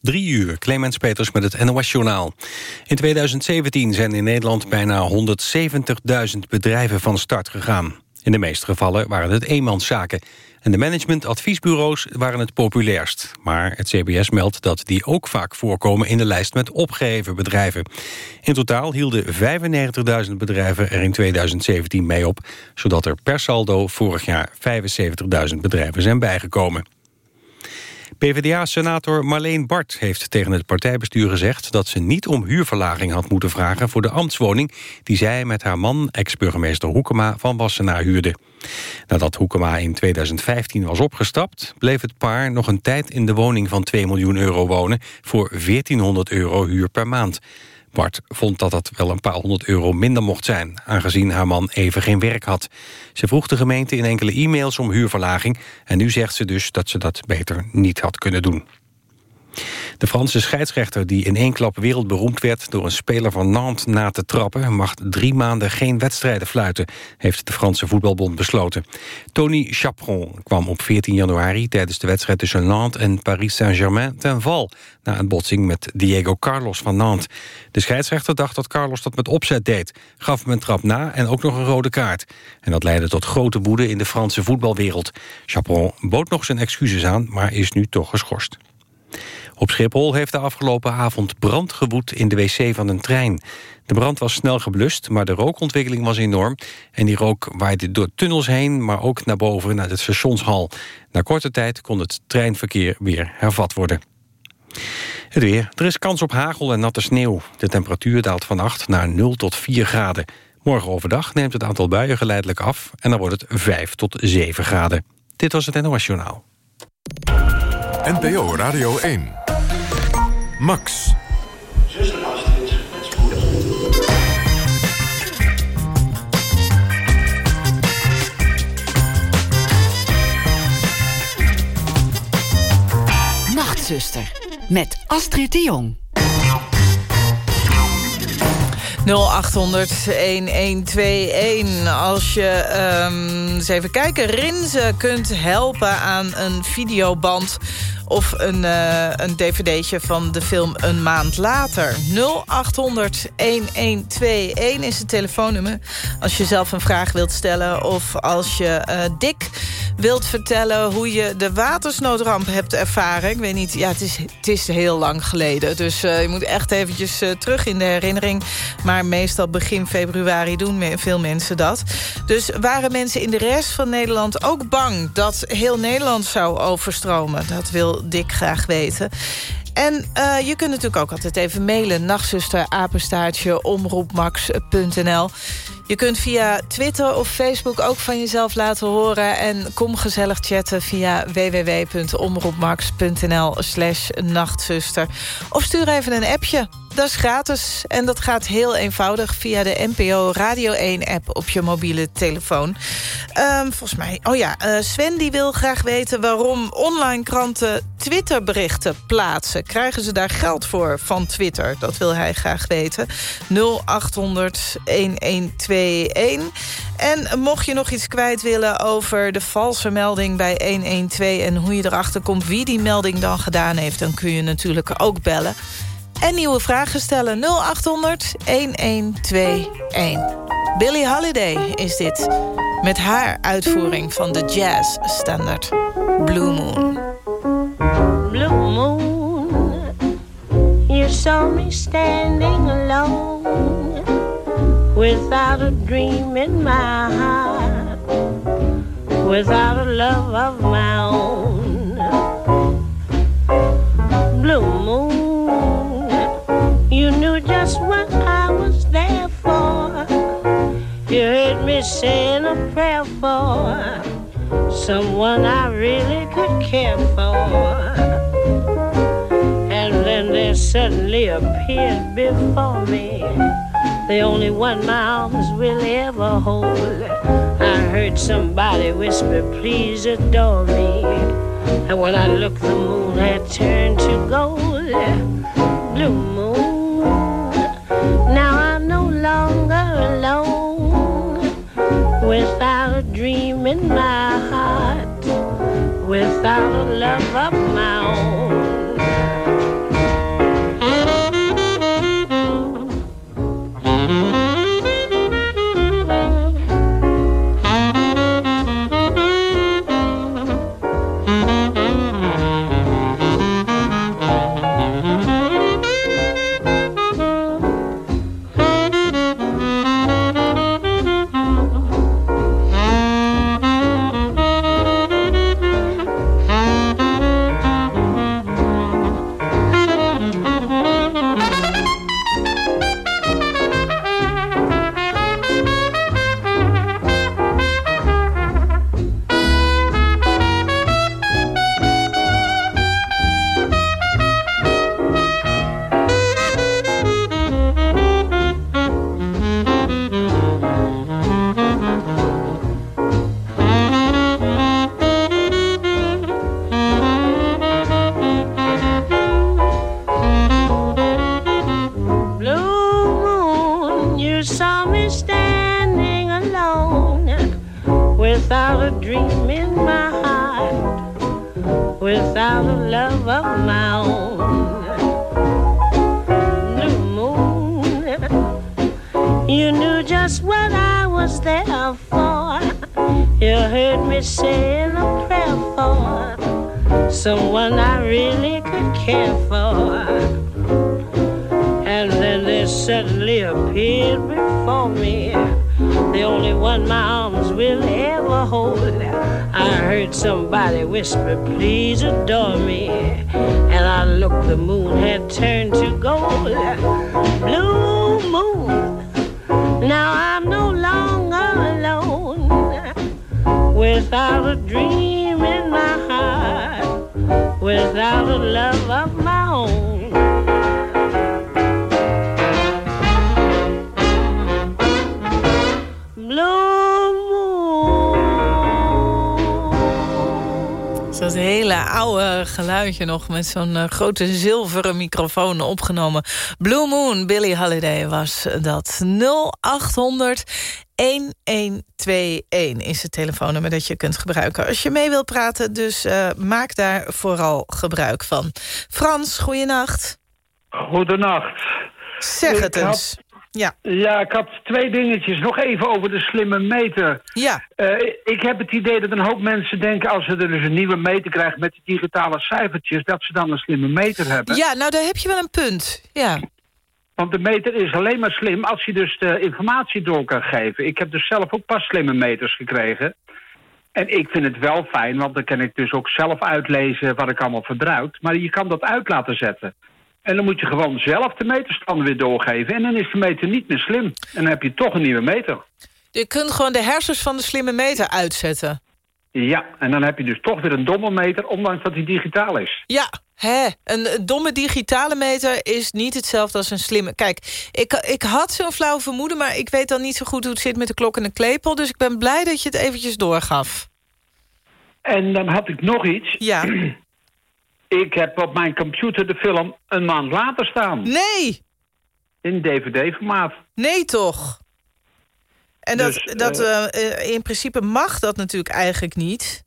Drie uur, Clemens Peters met het NOS-journaal. In 2017 zijn in Nederland bijna 170.000 bedrijven van start gegaan. In de meeste gevallen waren het eenmanszaken. En de managementadviesbureaus waren het populairst. Maar het CBS meldt dat die ook vaak voorkomen in de lijst met opgeheven bedrijven. In totaal hielden 95.000 bedrijven er in 2017 mee op... zodat er per saldo vorig jaar 75.000 bedrijven zijn bijgekomen. PvdA-senator Marleen Bart heeft tegen het partijbestuur gezegd... dat ze niet om huurverlaging had moeten vragen voor de ambtswoning... die zij met haar man, ex-burgemeester Hoekema van Wassenaar huurde. Nadat Hoekema in 2015 was opgestapt... bleef het paar nog een tijd in de woning van 2 miljoen euro wonen... voor 1400 euro huur per maand. Bart vond dat dat wel een paar honderd euro minder mocht zijn... aangezien haar man even geen werk had. Ze vroeg de gemeente in enkele e-mails om huurverlaging... en nu zegt ze dus dat ze dat beter niet had kunnen doen. De Franse scheidsrechter die in één klap wereldberoemd werd... door een speler van Nantes na te trappen... mag drie maanden geen wedstrijden fluiten... heeft de Franse voetbalbond besloten. Tony Chaperon kwam op 14 januari... tijdens de wedstrijd tussen Nantes en Paris Saint-Germain ten val... na een botsing met Diego Carlos van Nantes. De scheidsrechter dacht dat Carlos dat met opzet deed... gaf hem een trap na en ook nog een rode kaart. En dat leidde tot grote woede in de Franse voetbalwereld. Chaperon bood nog zijn excuses aan, maar is nu toch geschorst. Op Schiphol heeft de afgelopen avond brand gewoed in de wc van een trein. De brand was snel geblust, maar de rookontwikkeling was enorm... en die rook waaide door tunnels heen, maar ook naar boven naar de stationshal. Na korte tijd kon het treinverkeer weer hervat worden. Het weer. Er is kans op hagel en natte sneeuw. De temperatuur daalt van 8 naar 0 tot 4 graden. Morgen overdag neemt het aantal buien geleidelijk af... en dan wordt het 5 tot 7 graden. Dit was het NOS Journaal. NPO Radio 1. Max. Zuster Astrid, met spoedig. Nachtzuster, met Astrid de Jong. 0800-1121. Als je, um, eens even kijken, Rinze kunt helpen aan een videoband of een, uh, een dvd'tje van de film Een Maand Later. 0800 1121 is het telefoonnummer. Als je zelf een vraag wilt stellen of als je uh, Dick wilt vertellen... hoe je de watersnoodramp hebt ervaren. Ik weet niet, ja, het is, het is heel lang geleden. Dus uh, je moet echt eventjes terug in de herinnering. Maar meestal begin februari doen veel mensen dat. Dus waren mensen in de rest van Nederland ook bang... dat heel Nederland zou overstromen? Dat wil dik graag weten. En uh, je kunt natuurlijk ook altijd even mailen. Nachtzuster, apenstaartje, omroepmax.nl. Je kunt via Twitter of Facebook ook van jezelf laten horen. En kom gezellig chatten via www.omroepmax.nl slash nachtzuster. Of stuur even een appje. Dat is gratis en dat gaat heel eenvoudig via de NPO Radio 1-app op je mobiele telefoon. Um, volgens mij, oh ja, uh, Sven die wil graag weten waarom online kranten Twitterberichten plaatsen. Krijgen ze daar geld voor van Twitter? Dat wil hij graag weten. 0800 1121. En mocht je nog iets kwijt willen over de valse melding bij 112... en hoe je erachter komt wie die melding dan gedaan heeft... dan kun je natuurlijk ook bellen en nieuwe vragen stellen. 0800 1121. Billie Holiday is dit. Met haar uitvoering van de jazz standard Blue Moon. Blue Moon, you saw me standing alone. Without a dream in my heart. Without a love of my own. Blue Moon. You knew just what I was there for. You heard me saying a prayer for someone I really could care for. And then there suddenly appeared before me the only one my arms will ever hold. I heard somebody whisper, please adore me. And when I looked, the moon had turned to gold. Blue moon now I'm no longer alone without a dream in my heart, without a love of my own. Somebody whisper, please adore me. Geluidje nog met zo'n eh, grote zilveren microfoon opgenomen. Blue Moon, Billie Holiday was dat. 0800 1121 is het telefoonnummer dat je kunt gebruiken. Als je mee wilt praten, dus eh, maak daar vooral gebruik van. Frans, goeienacht. Goedenacht. Zeg het eens. Ja, Ja, ik had twee dingetjes. Nog even over de slimme meter. ja. Eh, ik heb het idee dat een hoop mensen denken... als ze er dus een nieuwe meter krijgen met die digitale cijfertjes... dat ze dan een slimme meter hebben. ja, nou daar heb je wel een punt. Ja, Want de meter is alleen maar slim als je dus de informatie door kan geven. Ik heb dus zelf ook pas slimme meters gekregen. En ik vind het wel fijn, want dan kan ik dus ook zelf uitlezen... wat ik allemaal verbruik. Maar je kan dat uit laten zetten. En dan moet je gewoon zelf de meterstanden weer doorgeven. En dan is de meter niet meer slim. En dan heb je toch een nieuwe meter. je kunt gewoon de hersens van de slimme meter uitzetten. Ja, en dan heb je dus toch weer een domme meter... ondanks dat die digitaal is. Ja, hè, een domme digitale meter is niet hetzelfde als een slimme... Kijk, ik, ik had zo'n flauw vermoeden... maar ik weet dan niet zo goed hoe het zit met de klok en de klepel... dus ik ben blij dat je het eventjes doorgaf. En dan had ik nog iets. Ja. Ik heb op mijn computer de film een maand later staan. Nee, In DVD-formaat. nee toch. En dat, Dus, dat eh, eh, in principe mag dat natuurlijk eigenlijk niet.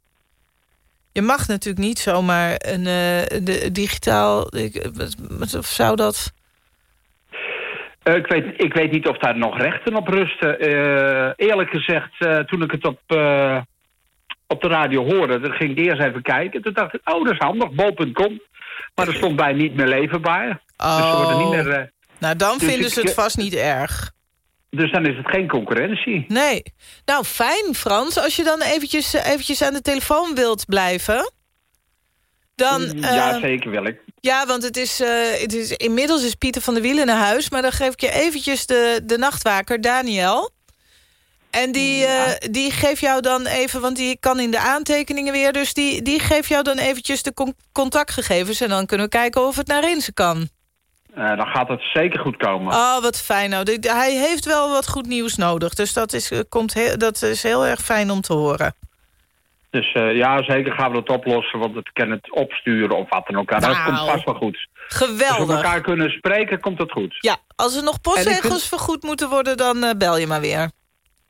Je mag natuurlijk niet zomaar een eh, de, digitaal... Ik, of zou dat... Eh, ik, weet, ik weet niet of daar nog rechten op rusten. Eh, eerlijk gezegd, eh, toen ik het op, eh, op de radio hoorde... dan ging ik eerst even kijken. Toen dacht ik, oh, dat is handig, bol.com. Maar er stond bij niet meer leverbaar. Dus ze worden niet Oh. meer... eh, Nou, dan Dus vinden ze het vast niet erg. dus dan is het geen concurrentie. Nee. Nou, fijn, Frans. Als je dan eventjes, eh, eventjes aan de telefoon wilt blijven... Dan, ja, eh, zeker wil ik. ja, want het is, het is, inmiddels is Pieter van der Wielen naar huis... maar dan geef ik je eventjes de, de nachtwaker, Daniel. En die, eh, die geeft jou dan even, want die kan in de aantekeningen weer... dus die, die geeft jou dan eventjes de con- contactgegevens... en dan kunnen we kijken of het naar Rinse kan. Eh, dan gaat het zeker goed komen. Oh, wat fijn. Nou, hij heeft wel wat goed nieuws nodig. Dus dat is, eh, komt heel, dat is heel erg fijn om te horen. Dus ja, zeker gaan we dat oplossen. Want het kan het opsturen of wat dan ook. Dat Nou. komt vast wel goed. Als we Geweldig. elkaar kunnen spreken, komt het goed. Ja, als er nog vind- vergoed moeten worden... dan bel je maar weer.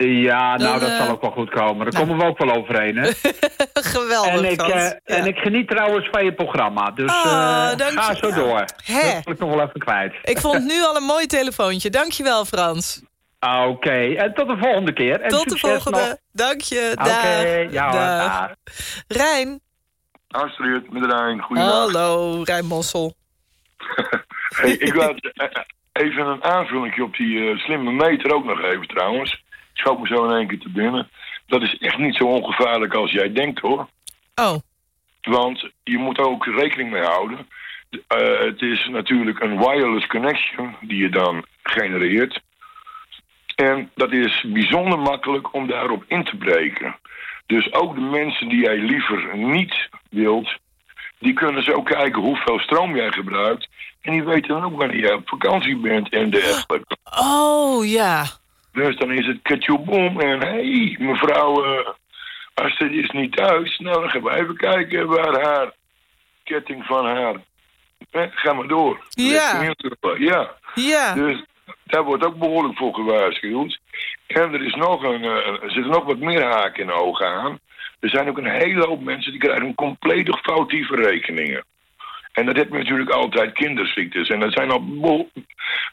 Ja, nou, dat eh, zal ook wel goed komen. Daar nou. komen we ook wel overheen, hè? Geweldig, en, ik, Frans. eh, Ja. en ik geniet trouwens van je programma. Dus Oh, eh, ga zo door. Hè? Dat wil ik nog wel even kwijt. Ik vond nu al een mooi telefoontje. Dankjewel, Frans. Ah, Oké, en tot de volgende keer. En Tot de volgende. nog. Dank je. Oké, Dag. ja hoor. Rijn. Astrid, met Rijn. Hallo, Rijn Mossel. Hey, ik wil even een aanvulling op die slimme meter ook nog even trouwens. Schoot me zo in één keer te binnen. Dat is echt niet zo ongevaarlijk als jij denkt hoor. Oh, Want je moet er ook rekening mee houden. Eh, het is natuurlijk een wireless connection die je dan genereert. En dat is bijzonder makkelijk om daarop in te breken. Dus ook de mensen die jij liever niet wilt... die kunnen zo kijken hoeveel stroom jij gebruikt. En die weten dan ook wanneer jij op vakantie bent en dergelijke. oh ja. Dus dan is het ketjoeboom en hé, hey, mevrouw eh Astrid is niet thuis. Nou, dan gaan we even kijken waar haar ketting van haar... Ga maar door. Ja. Ja, Ja. dus daar wordt ook behoorlijk voor gewaarschuwd. En er, is nog een, eh, er zitten nog wat meer haken en ogen aan. Er zijn ook een hele hoop mensen die krijgen compleet foutieve rekeningen. En dat heeft natuurlijk altijd kinderziektes. En er zijn al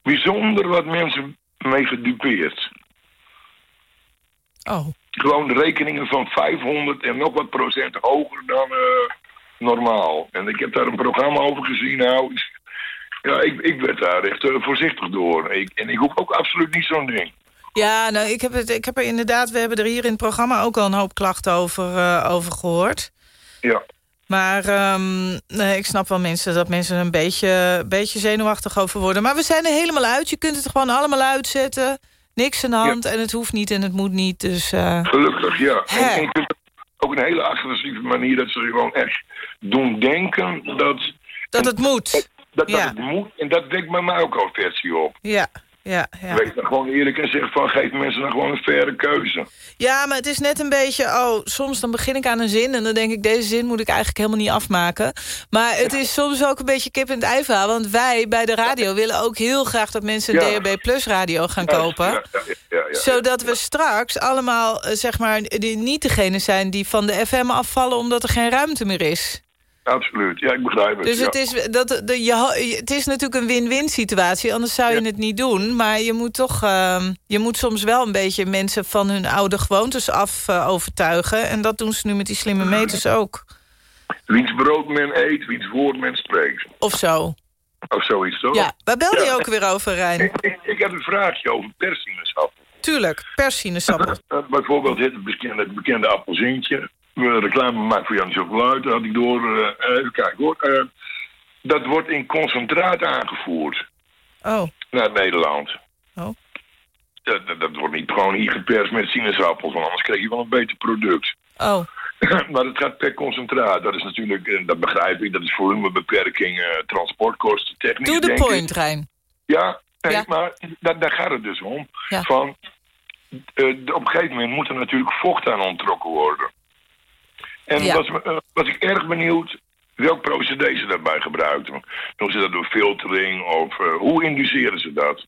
bijzonder wat mensen mee gedupeerd. Oh, Gewoon rekeningen van 500 en nog wat procent hoger dan eh, normaal. En ik heb daar een programma over gezien. Nou, ja, ik, ik werd daar echt eh, voorzichtig door. Ik, en ik hoef ook absoluut niet zo'n ding. Ja, nou, ik heb, het, ik heb er inderdaad... We hebben er hier in het programma ook al een hoop klachten over, eh, over gehoord. Ja. Maar ehm, nee, ik snap wel mensen dat mensen er een beetje, beetje zenuwachtig over worden. Maar we zijn er helemaal uit. Je kunt het gewoon allemaal uitzetten. Niks aan de hand en het hoeft niet en het moet niet. Dus eh, Gelukkig, ja. Hè. en ook een hele agressieve manier dat ze gewoon echt doen denken dat dat het moet. dat, dat Ja. het moet. En dat wekt bij mij ook al versie op. Ja, ja, ja. Wees dan gewoon eerlijk en zeg van geef mensen dan gewoon een faire keuze. Ja, maar het is net een beetje... Oh, soms dan begin ik aan een zin en dan denk ik... deze zin moet ik eigenlijk helemaal niet afmaken. Maar het is soms ook een beetje kip in het ei verhaal. Want wij bij de radio willen ook heel graag... dat mensen een Ja. DHB Plus radio gaan kopen. Ja, ja, ja, ja, ja. zodat we straks allemaal, eh, zeg maar, die, niet degene zijn... die van de FM afvallen omdat er geen ruimte meer is. Absoluut, ja, ik begrijp het. Dus ja. het, is, dat, de, je, het is natuurlijk een win-win situatie, anders zou je Ja. het niet doen. Maar je moet toch, ehm, je moet soms wel een beetje mensen van hun oude gewoontes af eh, overtuigen. En dat doen ze nu met die slimme meters ook. Wiens brood men eet, wiens woord men spreekt. Of zo. Of zoiets, toch? Ja, waar bel je Ja. ook weer over, Rijn? Ik, ik, ik heb een vraagje over persinesappel. Tuurlijk, persinesappel. Uh, bijvoorbeeld het bekende, het bekende appelsientje. Reclame maakt voor Jan Chocolade, had ik door. eh, even kijken hoor. Eh, dat wordt in concentraat aangevoerd Oh, naar Nederland. Oh. Dat, dat, dat wordt niet gewoon hier geperst met sinaasappels, want anders krijg je wel een beter product. oh. maar het gaat per concentraat. Dat is natuurlijk, eh, dat begrijp ik, dat is volumebeperking, eh, transportkosten, technisch To the denk ik. point, Rijn. Ja, nee, Ja. maar daar, daar gaat het dus om. Ja. Van, eh, op een gegeven moment moet er natuurlijk vocht aan onttrokken worden. En Ja. was, eh, was ik erg benieuwd welk procedé ze daarbij gebruikten. Doen ze dat door filtering of eh, hoe induceren ze dat?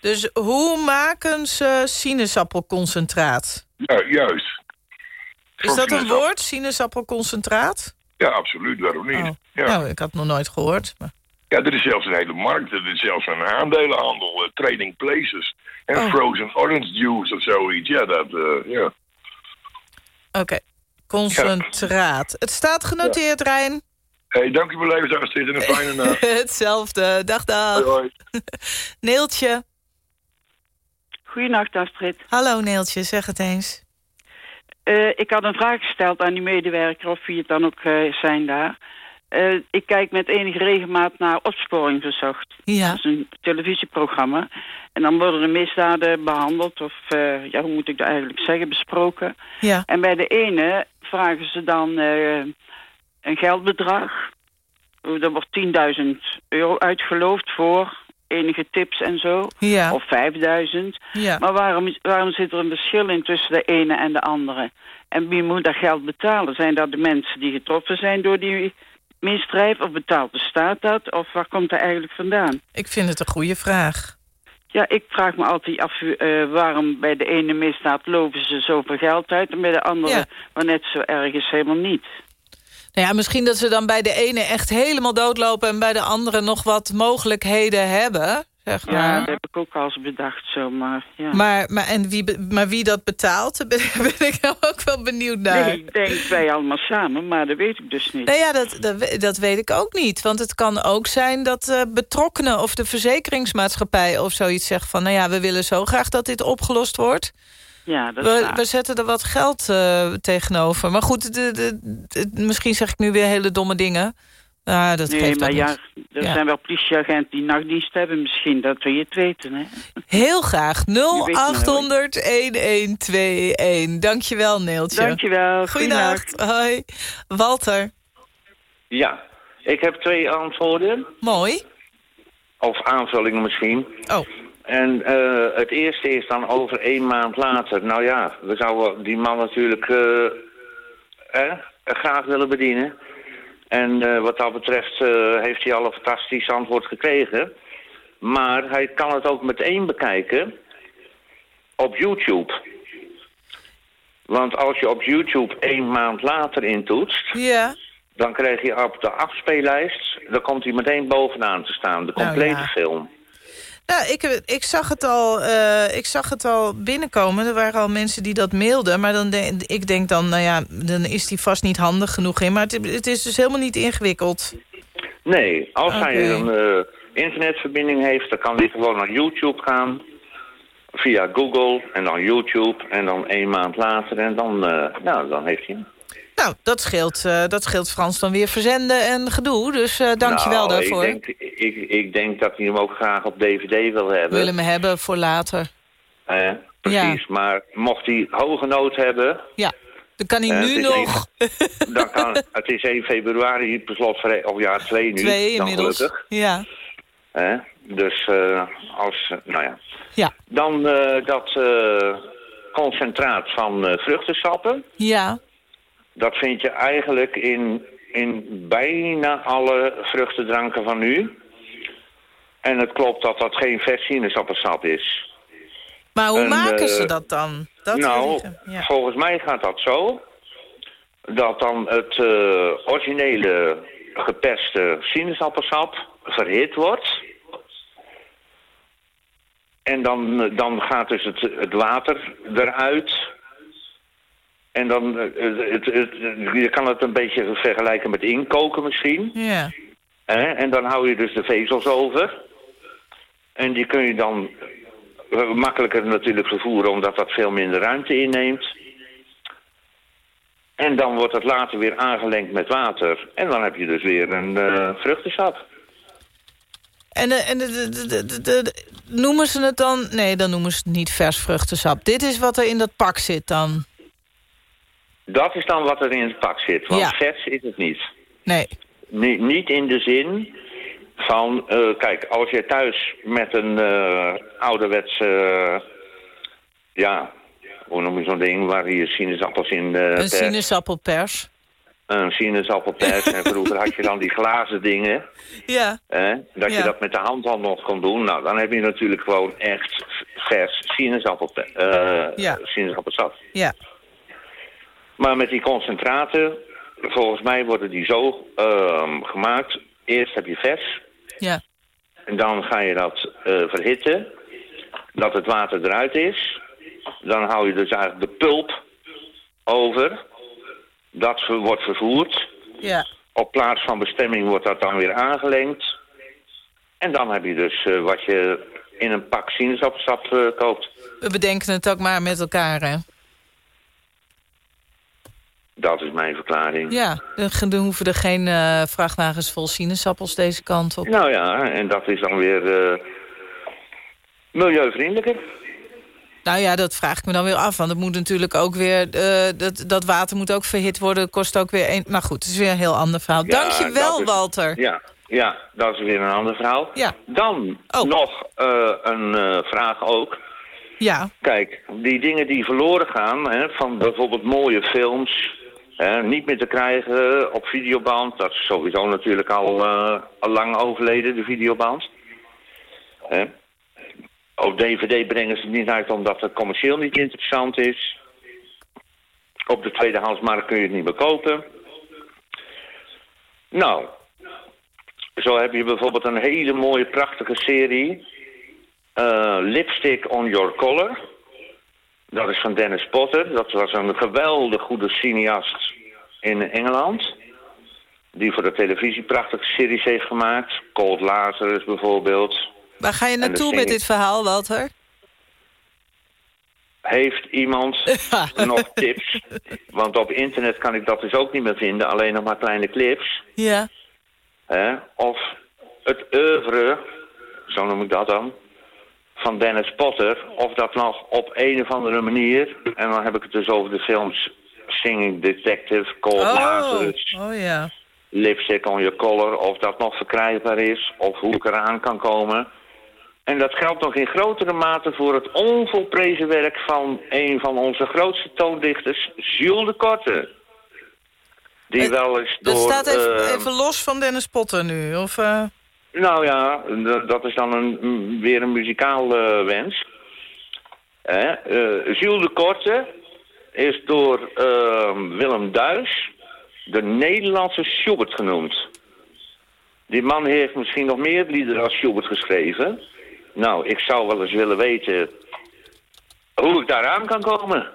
Dus hoe maken ze sinaasappelconcentraat? Ja, juist. Is dat een woord, sinaasappelconcentraat? Ja, absoluut, waarom niet? Oh. Ja. Nou, ik had het nog nooit gehoord. Maar... ja, er is zelfs een hele markt, er is zelfs een aandelenhandel, eh, trading places. En Oh. frozen orange juice of zoiets, ja, dat, ja. Oké, concentraat. Het staat genoteerd, Rijn. Hey, dank u voor leven, Astrid, en een fijne nacht. Hetzelfde. Dag, dag. Hoi, hoi. Neeltje. Goedenacht Astrid. Hallo, Neeltje. Zeg het eens. Eh, ik had een vraag gesteld aan die medewerker, of wie het dan ook eh, zijn daar. Eh, ik kijk met enige regelmaat naar Opsporing Verzocht. Ja. Dat is een televisieprogramma. En dan worden er misdaden behandeld, of eh, ja, hoe moet ik dat eigenlijk zeggen, besproken. Ja. En bij de ene vragen ze dan eh, een geldbedrag. Er wordt 10.000 euro uitgeloofd voor enige tips en zo. Ja. Of 5.000. Ja. Maar waarom, waarom zit er een verschil in tussen de ene en de andere? En wie moet dat geld betalen? Zijn dat de mensen die getroffen zijn door die misdrijf? Of betaalt de staat dat? Of waar komt dat eigenlijk vandaan? Ik vind het een goede vraag. Ja, ik vraag me altijd af eh, waarom bij de ene misdaad loven ze zoveel geld uit... en bij de andere, Ja. maar net zo erg is helemaal niet. Nou ja, misschien dat ze dan bij de ene echt helemaal doodlopen... en bij de andere nog wat mogelijkheden hebben, zeg Ja, dat heb ik ook al eens bedacht zo, maar ja. Maar, maar, en wie, maar wie dat betaalt, daar ben, ben ik nou ook wel benieuwd naar. Nee, ik denk wij allemaal samen, maar dat weet ik dus niet. Nou ja, dat, dat, we- dat weet ik ook niet. Want het kan ook zijn dat eh, betrokkenen of de verzekeringsmaatschappij of zoiets zegt van... nou ja, we willen zo graag dat dit opgelost wordt. Ja, dat is We, we zetten er wat geld eh, tegenover. Maar goed, de, de, de- misschien zeg ik nu weer hele domme dingen. Ah, dat Nee, geeft maar ja, niet. er Ja. zijn wel politieagenten die nachtdienst hebben misschien. Dat wil je het weten, hè? Heel graag. weet het 0800 1121. Dankjewel, Neeltje. Dankjewel. Goeienacht. Hoi. Walter. Ja, ik heb twee antwoorden. Mooi. Of aanvullingen misschien. Oh, En eh, het eerste is dan over één maand later. Nou ja, we zouden die man natuurlijk eh, eh, graag willen bedienen. En eh, wat dat betreft eh, heeft hij al een fantastisch antwoord gekregen. Maar hij kan het ook meteen bekijken op YouTube. Want als je op YouTube één maand later intoetst... Ja. dan krijg je op de afspeellijst... dan komt hij meteen bovenaan te staan, de Nou, complete ja. film. Nou, ik, ik, zag het al, eh, ik zag het al binnenkomen. Er waren al mensen die dat mailden. Maar dan ik denk dan, nou ja, dan is die vast niet handig genoeg in. Maar het, het is dus helemaal niet ingewikkeld. Nee, als hij een eh, internetverbinding heeft... dan kan hij gewoon naar YouTube gaan... via Google en dan YouTube... en dan één maand later en dan, nou, dan heeft hij hem. Nou, dat scheelt, eh, dat scheelt Frans dan weer verzenden en gedoe. Dus eh dank je wel Nou, daarvoor. Ik denk, ik, ik denk dat hij hem ook graag op DVD wil hebben. Willen me hebben voor later. Eh, precies, maar mocht hij hoge nood hebben... Ja, dan kan hij nu nog. dan kan, het is 1 februari per slot, of ja, 2 nu. Twee dan inmiddels. Gelukkig. Ja? Dus als, nou ja. ja, Dan dat concentraat van vruchtensappen. ja. Dat vind je eigenlijk in, in bijna alle vruchtendranken van nu. En het klopt dat dat geen vers sinaasappelsap is. Maar hoe En, maken eh, ze dat dan? Dat nou, ja. volgens mij gaat dat zo. Dat dan het eh, originele geperste sinaasappelsap verhit wordt. En dan, dan gaat dus het, het water eruit. En dan, eh, het, het, je kan het een beetje vergelijken met inkoken misschien. ja. En dan hou je dus de vezels over. En die kun je dan eh, makkelijker natuurlijk vervoeren... omdat dat veel minder ruimte inneemt. En dan wordt het later weer aangelengd met water. En dan heb je dus weer een eh, vruchtensap. En, en de, de, de, de- de- de- noemen ze het dan... Nee, dan noemen ze het niet vers vruchtensap. Dit is wat er in dat pak zit dan. Dat is dan wat er in het pak zit. Want Ja. vers is het niet. Nee. Ni- niet in de zin van... eh, kijk, als je thuis met een eh ouderwetse... eh, ja, hoe noem je zo'n ding... waar je sinaasappels in Een sinaasappelpers. een sinaasappelpers. en vroeger had je dan die glazen dingen. Ja. Hè, dat Ja. je dat met de hand al nog kon doen. Nou, dan heb je natuurlijk gewoon echt vers sinaasappelpe- eh, Ja. sinaasappelsap. Ja. Maar met die concentraten, volgens mij worden die zo ehm, gemaakt. Eerst heb je vers. Ja. En dan ga je dat eh, verhitten. Dat het water eruit is. Dan hou je dus eigenlijk de pulp over. Dat wordt vervoerd. Ja. Op plaats van bestemming wordt dat dan weer aangelengd. En dan heb je dus eh, wat je in een pak sinaasappelsap eh, koopt. We bedenken het ook maar met elkaar, hè? Dat is mijn verklaring. Ja, dan hoeven er geen eh, vrachtwagens vol sinaasappels deze kant op. Nou ja, en dat is dan weer eh, milieuvriendelijker. Nou ja, dat vraag ik me dan weer af. Want het moet natuurlijk ook weer... eh, dat, dat water moet ook verhit worden. kost ook weer... Een, nou goed, het is weer een heel ander verhaal. Ja, Dank je wel, is- Walter. Ja, ja, dat is weer een ander verhaal. Ja. Dan Oh. nog een vraag ook. Ja, Kijk, die dingen die verloren gaan, hè, van bijvoorbeeld mooie films, niet meer te krijgen op videoband. Dat is sowieso natuurlijk al, eh, al lang overleden, de videoband. Hè. Op DVD brengen ze het niet uit omdat het commercieel niet interessant is. Op de tweedehandsmarkt kun je het niet meer kopen. Nou, zo heb je bijvoorbeeld een hele mooie, prachtige serie. eh, Lipstick on Your Collar. Dat is van Dennis Potter. Dat was een geweldig goede cineast in Engeland. Die voor de televisie prachtige series heeft gemaakt. Cold Lazarus bijvoorbeeld. waar ga je naartoe met dit verhaal, Walter? Heeft iemand nog tips? Want op internet kan ik dat dus ook niet meer vinden. Alleen nog maar kleine clips. Ja. Of het oeuvre, zo noem ik dat dan, van Dennis Potter. Of dat nog op een of andere manier, en dan heb ik het dus over de films Singing Detective, Cold Oh, Lazarus, oh ja. Lipstick on Your Collar, of dat nog verkrijgbaar is, of hoe ik eraan kan komen. En dat geldt nog in grotere mate voor het onvolprezen werk van een van onze grootste toondichters, Jules de Korte. Die wel eens door... Dat staat even, eh, even los van Dennis Potter nu, of... eh, nou ja, dat is dan een, m- weer een muzikaal eh, wens. Eh, Jules de Korte is door ehm, Willem Duis de Nederlandse Schubert genoemd. Die man heeft misschien nog meer liederen als Schubert geschreven. Nou, ik zou wel eens willen weten hoe ik daaraan kan komen.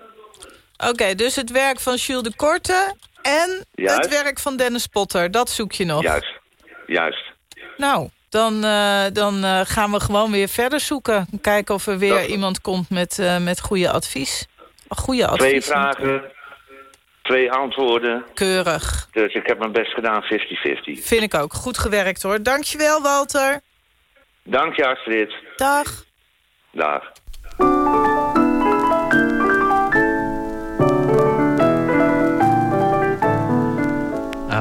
Oké, dus het werk van Jules de Korte en Juist. het werk van Dennis Potter. Dat zoek je nog. Juist, juist. Nou, dan, eh, dan eh, gaan we gewoon weer verder zoeken. Kijken of er weer Dat- iemand komt met, eh, met goede advies. Goede advies. Twee vragen, twee antwoorden. Keurig. Dus ik heb mijn best gedaan, 50-50. Vind ik ook. Goed gewerkt hoor. Dankjewel Walter. Dank je, Astrid. Dag. Dag.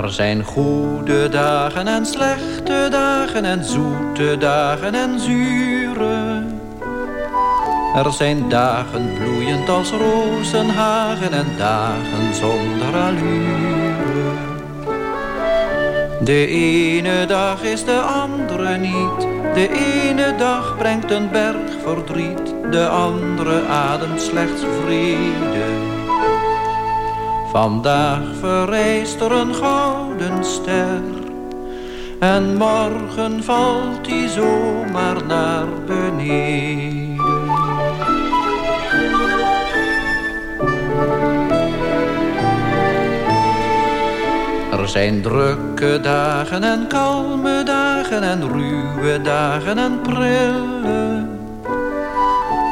Er zijn goede dagen en slechte dagen en zoete dagen en zure. Er zijn dagen bloeiend als rozenhagen en dagen zonder allure. De ene dag is de andere niet. De ene dag brengt een berg verdriet. De andere ademt slechts vrede. Vandaag verrijst er een gouden ster. En morgen valt die zomaar naar beneden. Er zijn drukke dagen en kalme dagen en ruwe dagen en prille.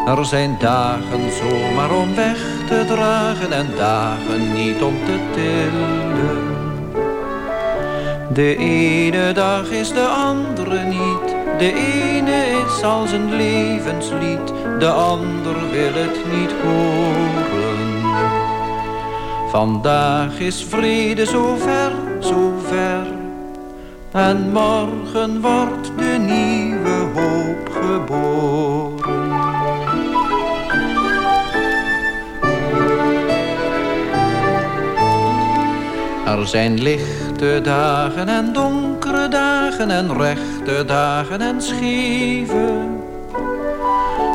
Er zijn dagen zomaar om weg te dragen en dagen niet om te tillen. De ene dag is de andere niet. De ene is als een levenslied, de ander wil het niet horen. Vandaag is vrede zo ver, zo ver. En morgen wordt de nieuwe hoop geboren. Er zijn lichte dagen en donkere dagen en rechte dagen en scheve.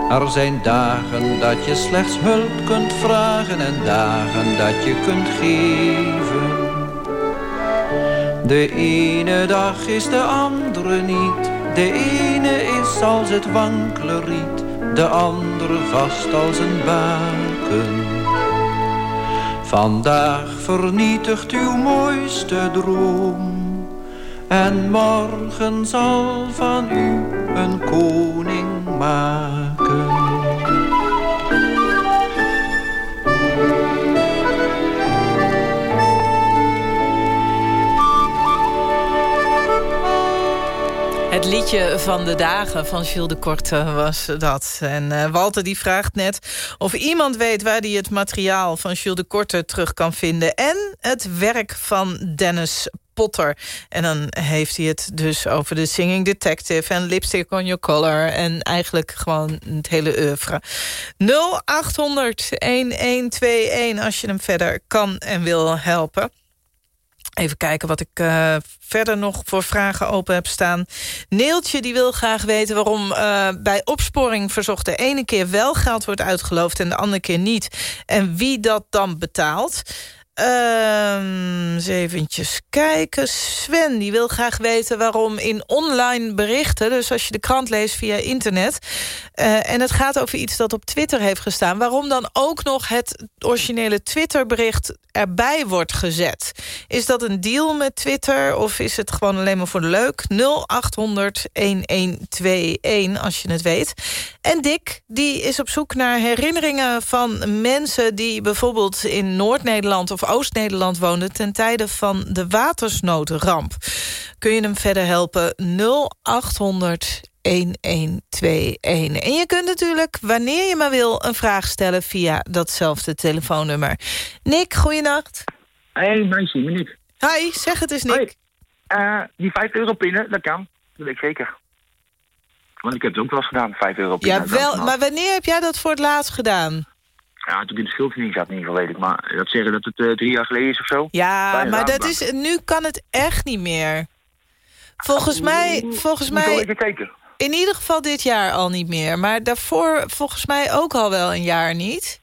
Er zijn dagen dat je slechts hulp kunt vragen en dagen dat je kunt geven. De ene dag is de andere niet. De ene is als het wankele riet, de andere vast als een baken. Vandaag vernietigt uw mooiste droom. En morgen zal van u een koning maken. Het liedje van de dagen van Gilles de Korte was dat. En eh, Walter die vraagt net of iemand weet waar hij het materiaal van Gilles de Korte terug kan vinden. En het werk van Dennis Potter. En dan heeft hij het dus over de Singing Detective en Lipstick on Your Collar. En eigenlijk gewoon het hele oeuvre. 0800-1121 als je hem verder kan en wil helpen. Even kijken wat ik uh, verder nog voor vragen open heb staan. Neeltje die wil graag weten waarom uh, bij opsporing verzocht... de ene keer wel geld wordt uitgeloofd en de andere keer niet. En wie dat dan betaalt. Um, eens kijken. Sven die wil graag weten waarom in online berichten... dus als je de krant leest via internet... Uh, en het gaat over iets dat op Twitter heeft gestaan... waarom dan ook nog het originele Twitterbericht erbij wordt gezet. Is dat een deal met Twitter of is het gewoon alleen maar voor de leuk? 0800-1121 als je het weet. En Dick die is op zoek naar herinneringen van mensen... die bijvoorbeeld in Noord-Nederland of Oost-Nederland woonden... ten tijde van de watersnoodramp. Kun je hem verder helpen? 0800 1121. En je kunt natuurlijk, wanneer je maar wil... een vraag stellen via datzelfde telefoonnummer. Nick, goeienacht. Hey, meisje, Nick. Hi, zeg het eens, Nick. Hey, uh, die 5 euro pinnen, dat kan. Dat weet ik zeker. Want ik heb het ook wel eens gedaan, 5 euro pinnen. Ja, wel, maar wanneer heb jij dat voor het laatst gedaan? Ja, toen ik in de schuldvinding zat, in ieder geval weet ik. Maar dat zeggen dat het uh, drie jaar geleden is of zo. Ja, Bijna maar dat is, nu kan het echt niet meer. Volgens mij... Volgens mij even kijken. In ieder geval dit jaar al niet meer. Maar daarvoor volgens mij ook al wel een jaar niet.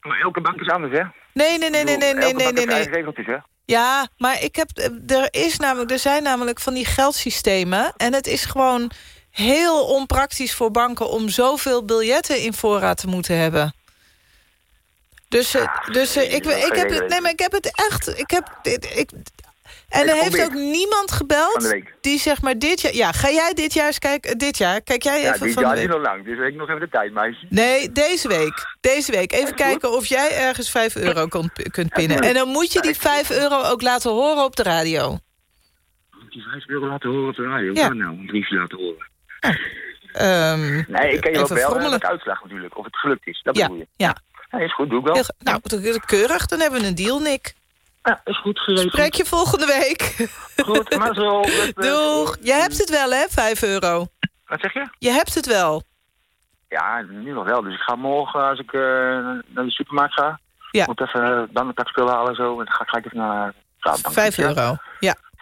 Maar elke bank is anders, hè? Nee, nee, nee, nee, nee, nee, nee, nee. eigen regeltjes, hè? Ja, maar ik heb, er, is namelijk, er zijn namelijk van die geldsystemen... en het is gewoon heel onpraktisch voor banken... om zoveel biljetten in voorraad te moeten hebben. Dus, eh, dus eh, ik, ik, heb het, nee, maar ik heb het echt... Ik heb, ik, ik- en er heeft ook niemand gebeld die zeg maar dit jaar... Ja, ga jij dit jaar eens kijken? Dit jaar, kijk jij Ja, even dit van de jaar is nog lang, dus ik nog even de tijd, meisje. Nee, deze week. Deze week. Even kijken of jij ergens 5 euro kunt, kunt pinnen. En dan moet je die 5 euro ook laten horen op de radio. Die 5 euro laten horen op de radio. Ja. Ja. nou, een briefje laten horen. Ehm, Nee, ik kan je wel bellen met uitslag natuurlijk. Of het gelukt is, dat Ja, bedoel je. ja. Ja, is goed, doe ik wel. Heel, nou, keurig. Dan hebben we een deal, Nick. Ja, is goed geregeld. Spreek je volgende week. Goed, maar zo. Doeg. Je hebt het wel, hè, 5 euro. Wat zeg je? Je hebt het wel. Ja, nu nog wel. Dus ik ga morgen, als ik eh, naar de supermarkt ga... Ja. Moet even uh, bandentakspullen halen en zo. En dan ga ik gelijk even naar... Raadbank. 5 Ja. euro.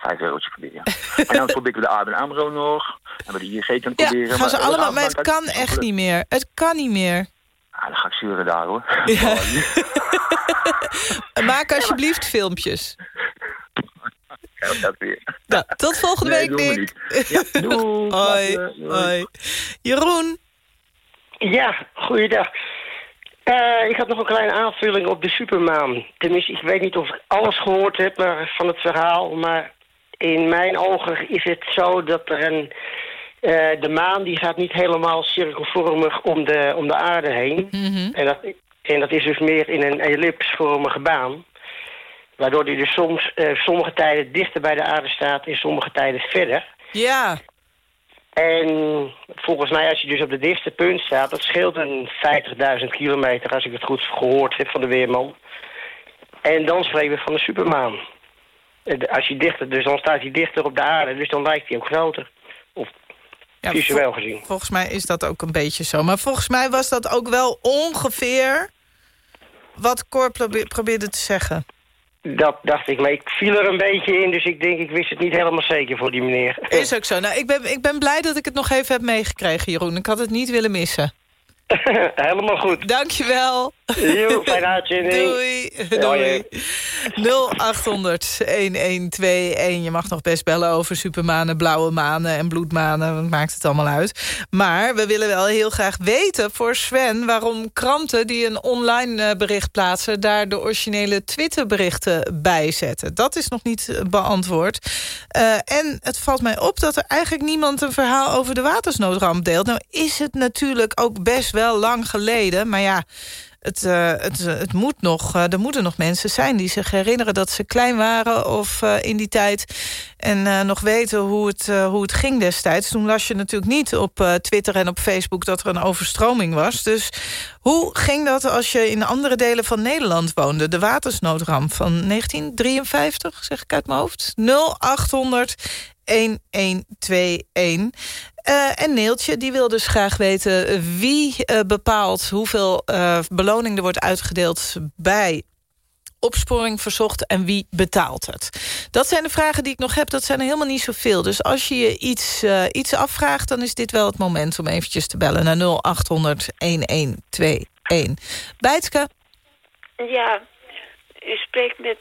Ja. Vijf eurotje proberen. en dan probeer ik de ABN AMRO nog. En bij de ING kan ik Ja, proberen. gaan ze maar- allemaal... Maar het kan echt niet meer. Het kan niet meer. Ja, dan ga ik zeuren daar, hoor. Ja. Maak alsjeblieft filmpjes. Ja, dat weer. Nou, tot volgende Nee, week, doen we Nick. niet. Ja, doei. Hoi. Hoi. Jeroen. Ja, goeiedag. Eh, ik had nog een kleine aanvulling op de Supermaan. Tenminste, ik weet niet of ik alles gehoord heb maar van het verhaal. Maar in mijn ogen is het zo dat er een... eh, de maan die gaat niet helemaal cirkelvormig om de, om de aarde heen. en, dat, en dat is dus meer in een ellipsvormige baan. Waardoor die dus soms eh, sommige tijden dichter bij de aarde staat... en sommige tijden verder. Ja. En volgens mij, als je dus op de dichtste punt staat... dat scheelt een 50.000 kilometer, als ik het goed gehoord heb van de weerman. En dan spreken we van de supermaan. En Als je dichter, dus dan staat hij dichter op de aarde, dus dan lijkt hij ook groter. Of Ja, visueel vol- gezien. Volgens mij is dat ook een beetje zo. Maar volgens mij was dat ook wel ongeveer... wat Cor probe- probeerde te zeggen. Dat dacht ik, maar ik viel er een beetje in... dus ik denk, ik wist het niet helemaal zeker voor die meneer. Is ook zo. Nou, ik ben, ik ben blij dat ik het nog even heb meegekregen, Jeroen. Ik had het niet willen missen. helemaal goed. Dankjewel. Jo, uitzending. Doei. Doei. 0800 1121. Je mag nog best bellen over supermanen, blauwe manen en bloedmanen. Wat maakt het allemaal uit? Maar we willen wel heel graag weten voor Sven... waarom kranten die een online eh, bericht plaatsen... daar de originele Twitter-berichten bij zetten. Dat is nog niet beantwoord. Eh, en het valt mij op dat er eigenlijk niemand een verhaal... over de watersnoodramp deelt. Nou is het natuurlijk ook best wel lang geleden. Maar ja... Het, eh, het, eh, het moet nog, eh, er moeten nog mensen zijn die zich herinneren dat ze klein waren of in die tijd. En nog weten hoe het, hoe het ging destijds. Toen las je natuurlijk niet op Twitter en op Facebook dat er een overstroming was. Dus hoe ging dat als je in andere delen van Nederland woonde? De watersnoodramp van 1953, zeg ik uit mijn hoofd. 0800 1121. Eh, en Neeltje die wil dus graag weten wie eh, bepaalt hoeveel eh, beloning er wordt uitgedeeld bij opsporing verzocht en wie betaalt het. Dat zijn de vragen die ik nog heb. Dat zijn er helemaal niet zoveel. Dus als je je iets, iets afvraagt, dan is dit wel het moment om eventjes te bellen naar 0800 1121. Bijtske? Ja, u spreekt met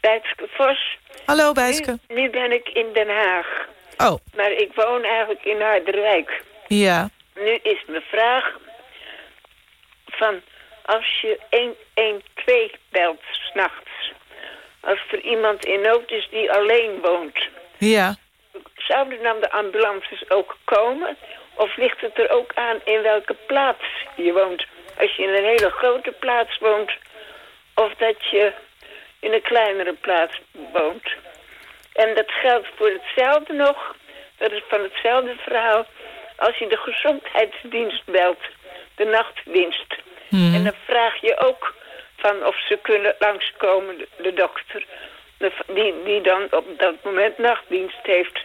Bijtske Vos. Hallo Bijtske. Nu, nu ben ik in Den Haag. Oh. Maar ik woon eigenlijk in Harderwijk. Ja. Nu is mijn vraag van als je 112 belt s'nachts. Als er iemand in nood is die alleen woont. Ja. Zouden dan de ambulances ook komen? Of ligt het er ook aan in welke plaats je woont? Als je in een hele grote plaats woont. Of dat je in een kleinere plaats woont. En dat geldt voor hetzelfde nog. Dat is van hetzelfde verhaal. Als je de gezondheidsdienst belt. De nachtdienst. Mhm. En dan vraag je ook van of ze kunnen langskomen, de, dokter. Die, die dan op dat moment nachtdienst heeft.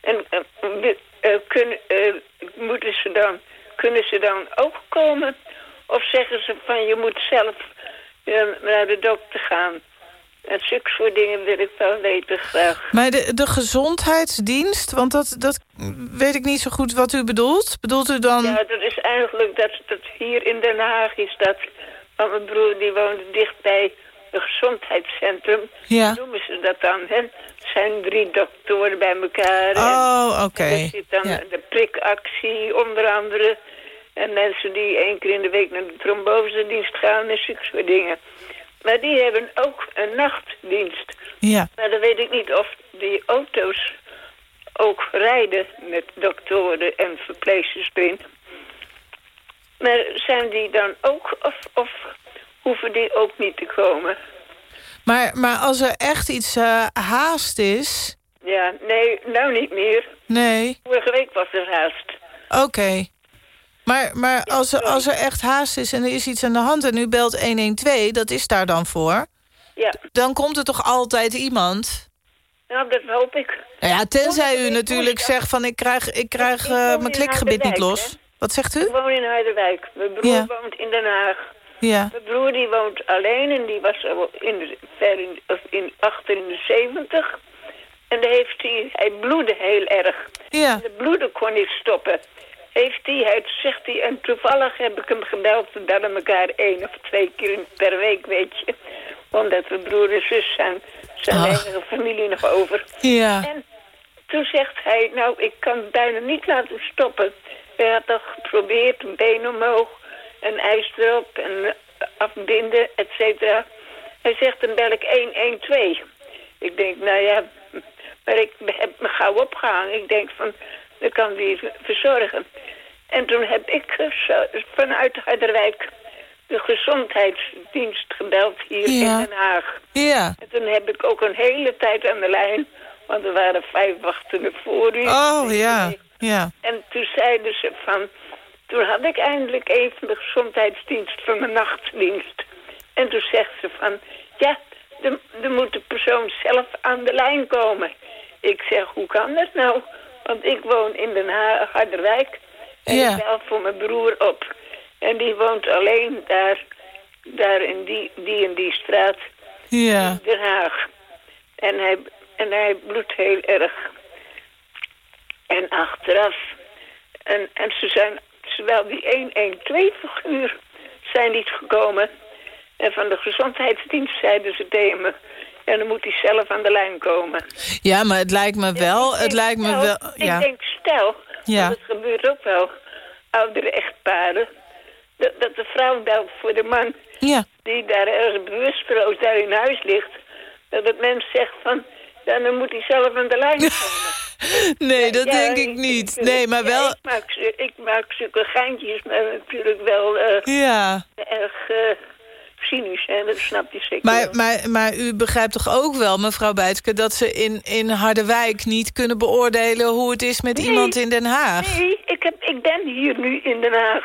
En uh, de, uh, kunnen, uh, moeten ze dan, kunnen ze dan ook komen? Of zeggen ze van je moet zelf naar de dokter gaan? En zulke soort dingen wil ik wel weten graag. Maar de, de gezondheidsdienst, want dat, dat weet ik niet zo goed wat u bedoelt. Bedoelt u dan... Ja, dat is eigenlijk dat, dat hier in Den Haag is dat Want mijn broer die woonde dichtbij het gezondheidscentrum. Ja. Noemen ze dat dan, hè? Het zijn drie doktoren bij elkaar. Oh, oké. en Er zit dan Ja. de prikactie onder andere. En mensen die één keer in de week naar de trombosedienst gaan en zulke soort dingen. Maar die hebben ook een nachtdienst. Ja. Maar dan weet ik niet of die auto's ook rijden met doktoren en verpleegsters erin. Maar zijn die dan ook, of, of hoeven die ook niet te komen? Maar, maar als er echt iets eh, haast is... Ja, nee, nou niet meer. Nee, Vorige week was er haast. oké. Maar, maar als, er, als er echt haast is en er is iets aan de hand... en u belt 112, dat is daar dan voor... Ja, dan komt er toch altijd iemand... nou dat hoop ik. Nou ja, tenzij u natuurlijk zegt van... ik krijg, ik krijg Ik eh, mijn in klikgebit niet los. hè. Wat zegt Ik u? woon in Harderwijk. Mijn broer Ja. woont in Den Haag. Ja. Mijn broer die woont alleen en die was in de, ver in, of in, achter in de zeventig. En heeft hij, hij bloedde heel erg. Ja. De bloeden kon niet stoppen. Heeft hij, hij, zegt hij, en toevallig heb ik hem gebeld. We bellen elkaar één of twee keer per week, weet je. Omdat we broer en zus zijn. Zijn enige familie nog over. Ja. En toen zegt hij, nou, ik kan het bijna niet laten stoppen. Hij had toch geprobeerd, een been omhoog, een ijs erop en afbinden, et cetera. Hij zegt, dan bel ik 112. Ik denk, nou ja, maar ik heb me gauw opgehangen. Ik denk van, dan kan die verzorgen. En toen heb ik eh, vanuit Harderwijk de gezondheidsdienst gebeld hier Ja. in Den Haag. Ja. En toen heb ik ook een hele tijd aan de lijn, want er waren vijf wachtende voor u. Oh, ja. Ja. En toen zeiden ze van, toen had ik eindelijk even de gezondheidsdienst van mijn nachtdienst. En toen zegt ze van, ja, er moet de persoon zelf aan de lijn komen. Ik zeg, hoe kan dat nou? Want ik woon in Den Haag, Harderwijk. En Ja. ik bel voor mijn broer op. En die woont alleen daar, daar in die, die en die straat. Ja. Den Haag. En hij, en hij bloedt heel erg. En achteraf. En, en ze zijn, zowel die 112-figuur zijn niet gekomen. En van de gezondheidsdienst zeiden ze tegen me... En dan moet hij zelf aan de lijn komen. Ja, maar het lijkt me wel... Het lijkt me wel... Ik Ja. denk, stel, Ja. het gebeurt ook wel, oudere echtparen... Dat, dat de vrouw belt voor de man Ja. die daar ergens bewusteloos daar in huis ligt... dat het mens zegt van, ja, dan moet hij zelf aan de lijn komen. Nee, dat Ja, denk ik niet. Nee, maar wel... Ik maak, ik maak zulke geintjes, maar natuurlijk wel eh, Ja. erg eh, cynisch, hè? dat zeker Maar, maar, maar u begrijpt toch ook wel, mevrouw Bijtke... dat ze in, in Harderwijk niet kunnen beoordelen... hoe het is met Nee. iemand in Den Haag? Nee, ik, heb, ik ben hier nu in Den Haag.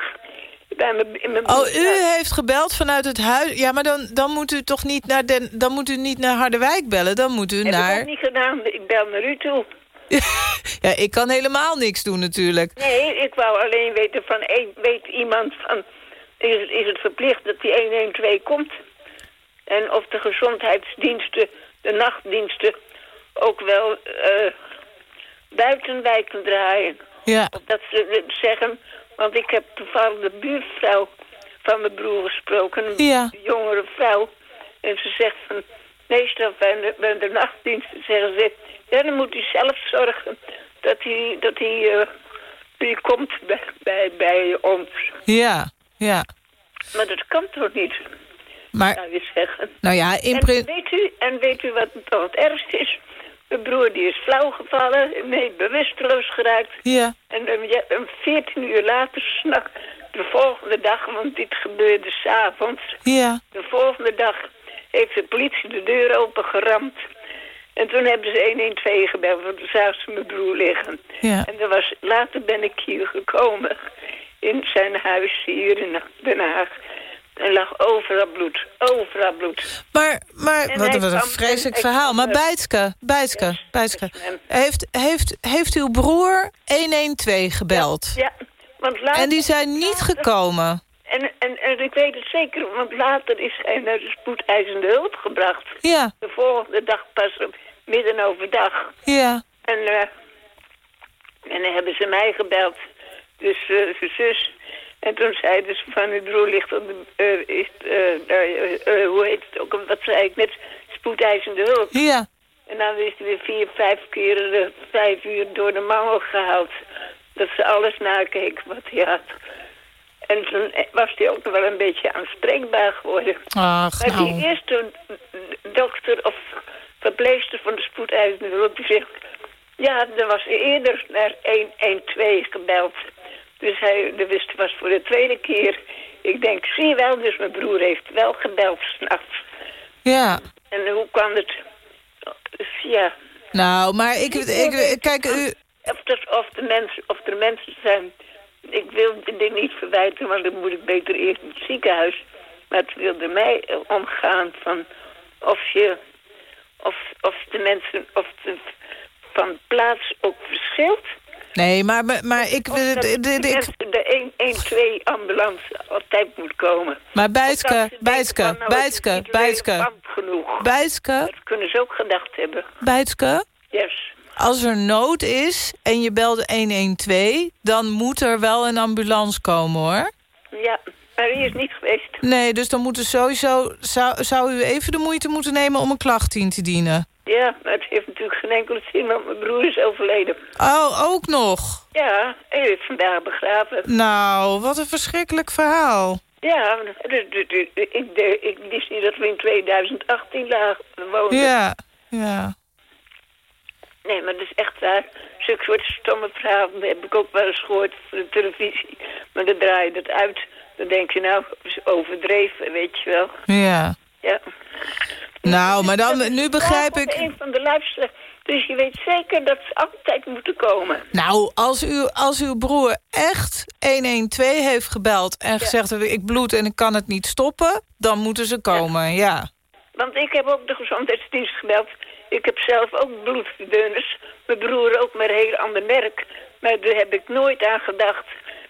Bij mijn, in mijn Oh, u heeft gebeld vanuit het huis... Ja, maar dan, dan moet u toch niet naar, Den, dan moet u niet naar Harderwijk bellen? Dan moet u Heb ik naar... ook niet gedaan, ik bel naar u toe. Ja, ik kan helemaal niks doen natuurlijk. Nee, ik wou alleen weten van, één, weet iemand van... Is, is het verplicht dat die 112 komt? En of de gezondheidsdiensten, de nachtdiensten... ook wel eh buiten wijken draaien. Ja. Of dat ze zeggen... Want ik heb toevallig de buurvrouw van mijn broer gesproken. Een Ja. jongere vrouw. En ze zegt van... Meestal bij de, bij de nachtdiensten zeggen ze... Ja, dan moet hij zelf zorgen dat hij, dat hij, hij komt bij, bij, bij ons. Ja, ja. Maar dat kan toch niet, Maar, zou je zeggen. nou ja, in En principe... weet u, en weet u wat toch het ergste is? Mijn broer die is flauw gevallen, nee, bewusteloos geraakt. Ja. En dan, ja, en 14 uur later, s'nachts, de volgende dag, want dit gebeurde s'avonds. Ja. De volgende dag heeft de politie de deur opengeramd. En toen hebben ze 112 gebeld, want toen zagen ze mijn broer liggen. Ja. En er was, later ben ik hier gekomen, in zijn huis hier in Den Haag. Er lag overal bloed, overal bloed. Maar, maar En wat, een vreselijk en verhaal. Maar Bijtske, Bijtske, Yes, Bijtske. Heeft, heeft, heeft uw broer 112 gebeld? Ja, want later... En die zijn niet gekomen? En, en, en ik weet het zeker, want later is hij naar de spoedeisende hulp gebracht. Ja, De volgende dag pas op midden overdag. ja. En, eh, en dan hebben ze mij gebeld. Dus zijn zus. En toen zeiden ze van uw broer ligt op de... eh, is, eh, hoe heet het ook? Wat zei ik net? Spoedeisende hulp. Ja. En dan is hij weer vier, vijf keer eh, vijf uur door de mangel gehaald. Dat ze alles nakeken wat hij had. En toen was hij ook nog wel een beetje aanspreekbaar geworden. Ach, maar nou. die eerste dokter of verpleegster van de spoedeisende hulp... die zegt... Ja, er was eerder naar 112 gebeld. Dus hij de wist was voor de tweede keer. Ik denk, zie je wel, dus mijn broer heeft wel gebeld s'nachts. Ja. En hoe kan het... Dus ja... Nou, maar ik... ik kijk, u... Of, er, of, de mensen, of er mensen zijn... Ik wil dit niet verwijten, want dan moet ik beter eerst in het ziekenhuis. Maar het wilde mij omgaan van of je... Of, of de mensen... Of de, van plaats ook verschilt. Nee, maar, maar, ik... De- de- de- ik de, de 112 ambulance altijd moet komen. maar Bijtske, Bijtske, Bijtske, Bijtske, relevant genoeg. Bijtske, Dat kunnen ze ook gedacht hebben. Bijtske. Yes. Als er nood is en je belt 112... dan moet er wel een ambulance komen, hoor. Ja, maar die is niet geweest. Nee, dus dan moet er sowieso... Zou, zou u even de moeite moeten nemen om een klacht in te dienen? Ja, maar het heeft natuurlijk geen enkele zin, want mijn broer is overleden. Oh, ook nog? Ja, hij is vandaag begraven. Nou, wat een verschrikkelijk verhaal. Ja, ik, wist niet dat we in 2018 lagen woonden. Ja, ja. Nee, maar dat is echt waar. Zulke soort stomme verhalen heb ik ook wel eens gehoord voor de televisie. Maar dan draai je dat uit. Dan denk je nou, is overdreven, weet je wel. Ja. Ja. Nou, maar dan, nu begrijp ik... een van de luisteren. Dus je weet zeker dat ze altijd moeten komen. Nou, als, u, als uw broer echt 112 heeft gebeld en gezegd... ik bloed en ik kan het niet stoppen, dan moeten ze komen, ja. Want ik heb ook de gezondheidsdienst gebeld. Ik heb zelf ook bloedverdunners. Mijn broer ook met een heel ander merk. Maar daar heb ik nooit aan gedacht.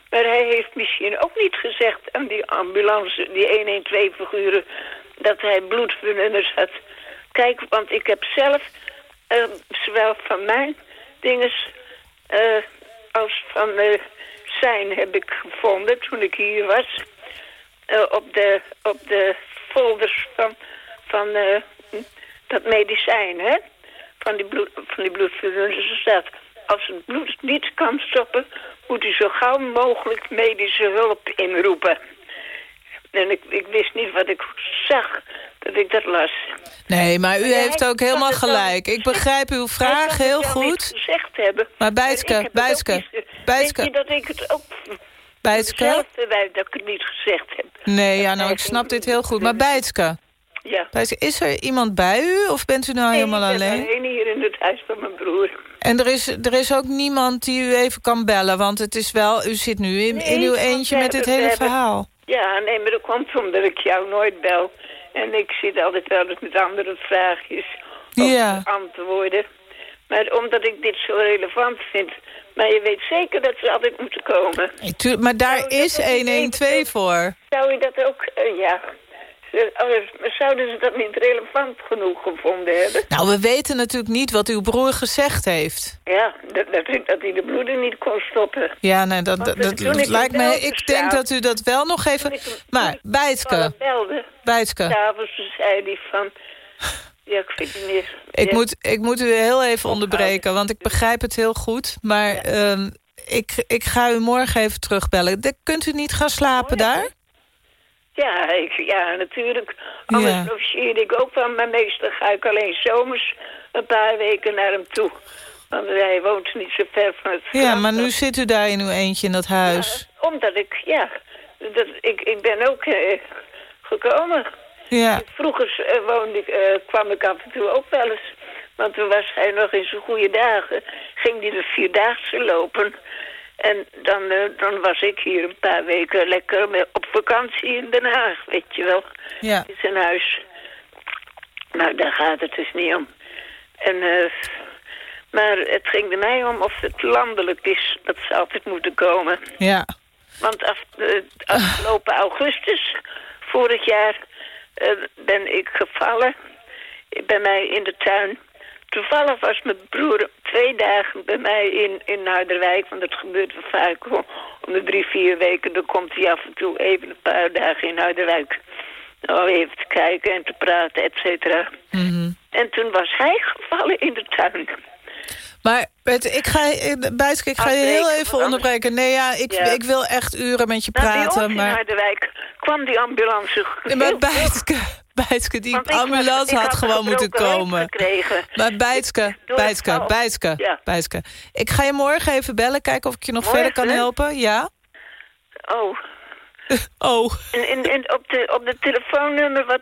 Maar hij heeft misschien ook niet gezegd aan die ambulance, die 112-figuren... dat hij bloedverdunners had. Kijk, want ik heb zelf, eh, zowel van mijn dinges... eh, als van eh, zijn heb ik gevonden toen ik hier was... eh, op, de, op de folders van, van dat medicijn, hè? Van die, bloed, van die bloedverdunners. Er staat, als het bloed niet kan stoppen... moet u zo gauw mogelijk medische hulp inroepen. En ik, ik wist niet wat ik zag, dat ik dat las. Nee, maar u Maar heeft ook helemaal gelijk. Ik begrijp uw vraag heel goed. gezegd hebben. Maar Bijtske, Bijtske, Bijtske. Weet je dat ik het ook... Bijtske? Dat ik het niet gezegd heb. Nee, ja, nou, ik snap dit heel goed. Maar Bijtske, Ja. Bijtske, is er iemand bij u of bent u nou helemaal ik ben alleen? alleen hier in het huis van mijn broer. En er is, er is ook niemand die u even kan bellen, want het is wel, u zit nu in, in uw eentje met dit hele hebben- verhaal. Ja, nee, maar dat komt omdat ik jou nooit bel. En ik zit altijd wel eens met andere vraagjes Ja. antwoorden. Maar omdat ik dit zo relevant vind. Maar je weet zeker dat ze altijd moeten komen. Maar daar is dat ook niet 112 voor. Zou je dat ook, eh, ja... Oh, Zouden ze dat niet relevant genoeg gevonden hebben? Nou, we weten natuurlijk niet wat uw broer gezegd heeft. Ja, dat, dat, dat hij de bloeden niet kon stoppen. Ja, nee, dat, Want dat, lijkt me... Ik denk dat u dat wel nog even... Maar, Bijtske, belde. Bijtske. S'avonds zei hij van... Ja, ik weet het niet. Ik, Ja. moet, ik moet u heel even onderbreken, want ik begrijp het heel goed. Maar ehm, ik, ik ga u morgen even terugbellen. De- kunt u niet gaan slapen daar? Ja, ik, ja, natuurlijk. Anders Ja. ik ook wel. Maar meestal ga ik alleen zomers een paar weken naar hem toe. Want hij woont niet zo ver van het Ja, maar nu zit u daar in uw eentje in dat huis. Omdat ik, ja... Dat, ik, ik ben ook eh, gekomen. Ja, Vroeger eh, woonde ik, eh, kwam ik af en toe ook wel eens. Want toen was hij nog in zijn goede dagen. Ging hij de Vierdaagse lopen. En dan, eh, dan was ik hier een paar weken lekker op vakantie in Den Haag, weet je wel. ja. In zijn huis. Nou, daar gaat het dus niet om. En, eh, maar het ging er mij om of het landelijk is dat ze altijd moeten komen. ja. Want af, eh, afgelopen augustus vorig jaar ben ik gevallen bij mij in de tuin. Toevallig was mijn broer twee dagen bij mij in, in Harderwijk. Want dat gebeurt wel vaak om, om de drie, vier weken. Dan komt hij af en toe even een paar dagen in Harderwijk. Nou, even te kijken en te praten, et cetera. Mhm. En toen was hij gevallen in de tuin. Maar het, ik ga, eh, ik ga je heel even onderbreken. Nee, ja, ik, Ja. ik wil echt uren met je Nou, praten. in Maar, Harderwijk kwam die ambulance. Maar Buitske, die ik ambulance had gewoon moeten komen. Maar het val. Buitske, Ja. Buitske. Ik ga je morgen even bellen, kijken of ik je nog verder kan helpen. Ja? Oh. Oh. En, en, en op, de, op de telefoonnummer, wat,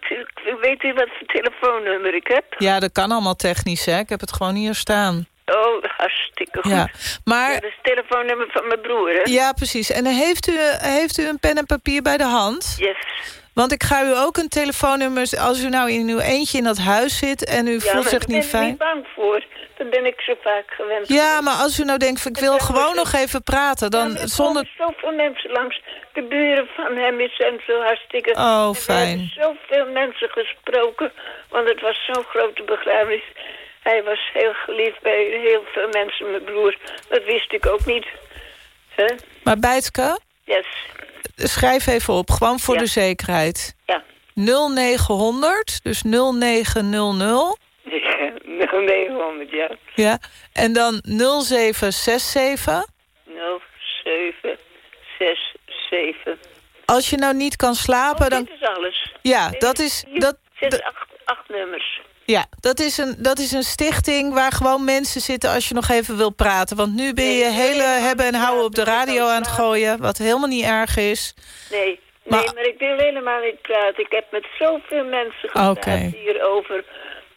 weet u wat voor telefoonnummer ik heb? Ja, dat kan allemaal technisch, hè. Ik heb het gewoon hier staan. Oh, hartstikke goed. Ja, maar- dat is het telefoonnummer van mijn broer, hè? Ja, precies. En heeft u, heeft u een pen en papier bij de hand? Yes. Want ik ga u ook een telefoonnummer... als u nou in uw eentje in dat huis zit en u ja, voelt zich daar niet ben ik fijn... niet bang voor. Daar ben ik zo vaak gewend. Ja, maar als u nou denkt, van, ik wil gewoon nog even praten... dan er zonder... komen zoveel mensen langs. De buren van hem zijn zo hartstikke... Oh, fijn. hebben zoveel mensen gesproken, want het was zo'n grote begrafenis. Hij was heel geliefd bij heel veel mensen, mijn broer. Dat wist ik ook niet. Hè? Maar Bijtke, Yes. Schrijf even op, gewoon voor Ja. de zekerheid. Ja. 0900, dus 0900... 0900, ja. Ja, en dan 0767... 0767. Als je nou niet kan slapen, dan... Dit is alles. Ja, Dit dat is... Dat, zitten acht, acht nummers. Ja, dat is, een, dat is een stichting waar gewoon mensen zitten als je nog even wil praten. Want nu ben je hele hebben en houden op de radio aan het gooien. Wat helemaal niet erg is. Nee, nee Maar- maar, ik wil helemaal niet praten. Ik heb met zoveel mensen gepraat hier over.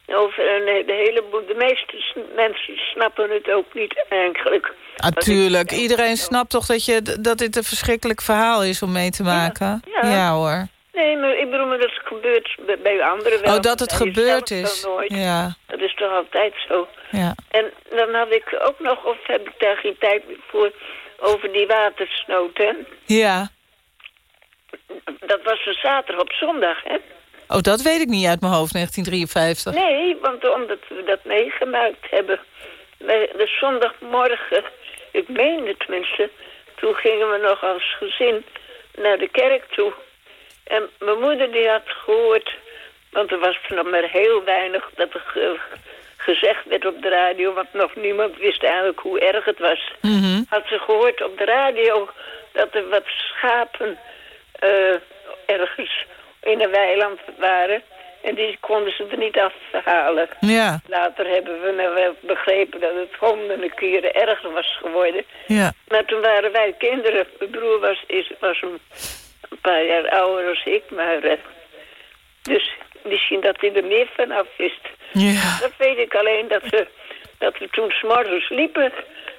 Over een, de heleboel. De meeste mensen snappen het ook niet eigenlijk. Natuurlijk, iedereen snapt toch dat, je, dat dit een verschrikkelijk verhaal is om mee te maken? ja. hoor. Nee, maar ik bedoel, maar dat gebeurt bij- anderen wel. Oh, dat het gebeurd is. nooit. Ja, Dat is toch altijd zo. ja. En dan had ik ook nog, of heb ik daar geen tijd voor, over die watersnood, hè? Ja. Dat was een zaterdag op zondag, hè? Oh, dat weet ik niet uit mijn hoofd, 1953. Nee, want omdat we dat meegemaakt hebben. De zondagmorgen, ik meen het tenminste... toen gingen we nog als gezin naar de kerk toe. En mijn moeder die had gehoord... want er was nog maar heel weinig dat er ge- gezegd werd op de radio... want nog niemand wist eigenlijk hoe erg het was. Mhm. Had ze gehoord op de radio dat er wat schapen... eh, ergens in een weiland waren... En die konden ze er niet afhalen. Ja, Later hebben we nou wel begrepen dat het honderden keren erger was geworden. ja. Maar toen waren wij kinderen. Mijn broer was, is, was een, een paar jaar ouder als ik. Maar, eh, dus misschien dat hij er meer vanaf wist. Ja. Dat weet ik alleen dat we, dat we toen s'morgens liepen.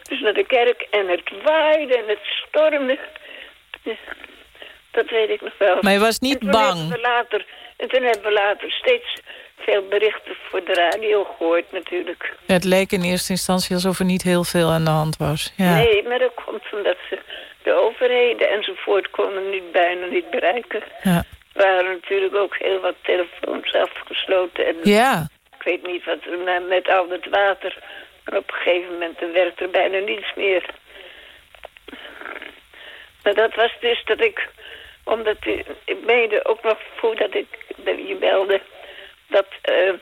Dus naar de kerk en het waaide en het stormde. Dat weet ik nog wel. Maar je was niet en bang? we later, en toen hebben we later steeds veel berichten voor de radio gehoord natuurlijk. Het leek in eerste instantie alsof er niet heel veel aan de hand was. Ja. Nee, maar dat komt omdat ze de overheden enzovoort konden niet bijna niet bereiken. Ja. Er waren natuurlijk ook heel wat telefoons afgesloten. En Ja. Ik weet niet wat er met al het water... Maar op een gegeven moment er werkt er bijna niets meer. Maar dat was dus dat ik... Omdat ik, ik meende ook nog voordat ik je belde... Dat eh,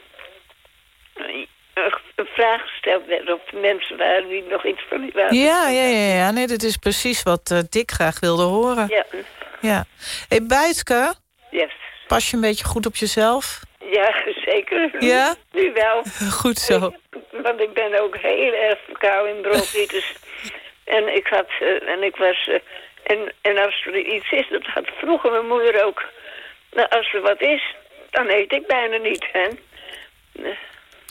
een vraag gesteld werd of mensen waren die nog iets van die water... Ja, ja, ja, ja. Nee, dat is precies wat eh, Dick graag wilde horen. Ja, Ja. Hey, yes. pas je een beetje goed op jezelf? Ja, zeker. Ja? Nu wel. Goed zo. Want ik ben ook heel erg verkouden in bronchitis. en ik had, eh, en ik was, eh, en, en als er iets is, dat had vroeger mijn moeder ook. Nou, als er wat is, dan eet ik bijna niet, hè.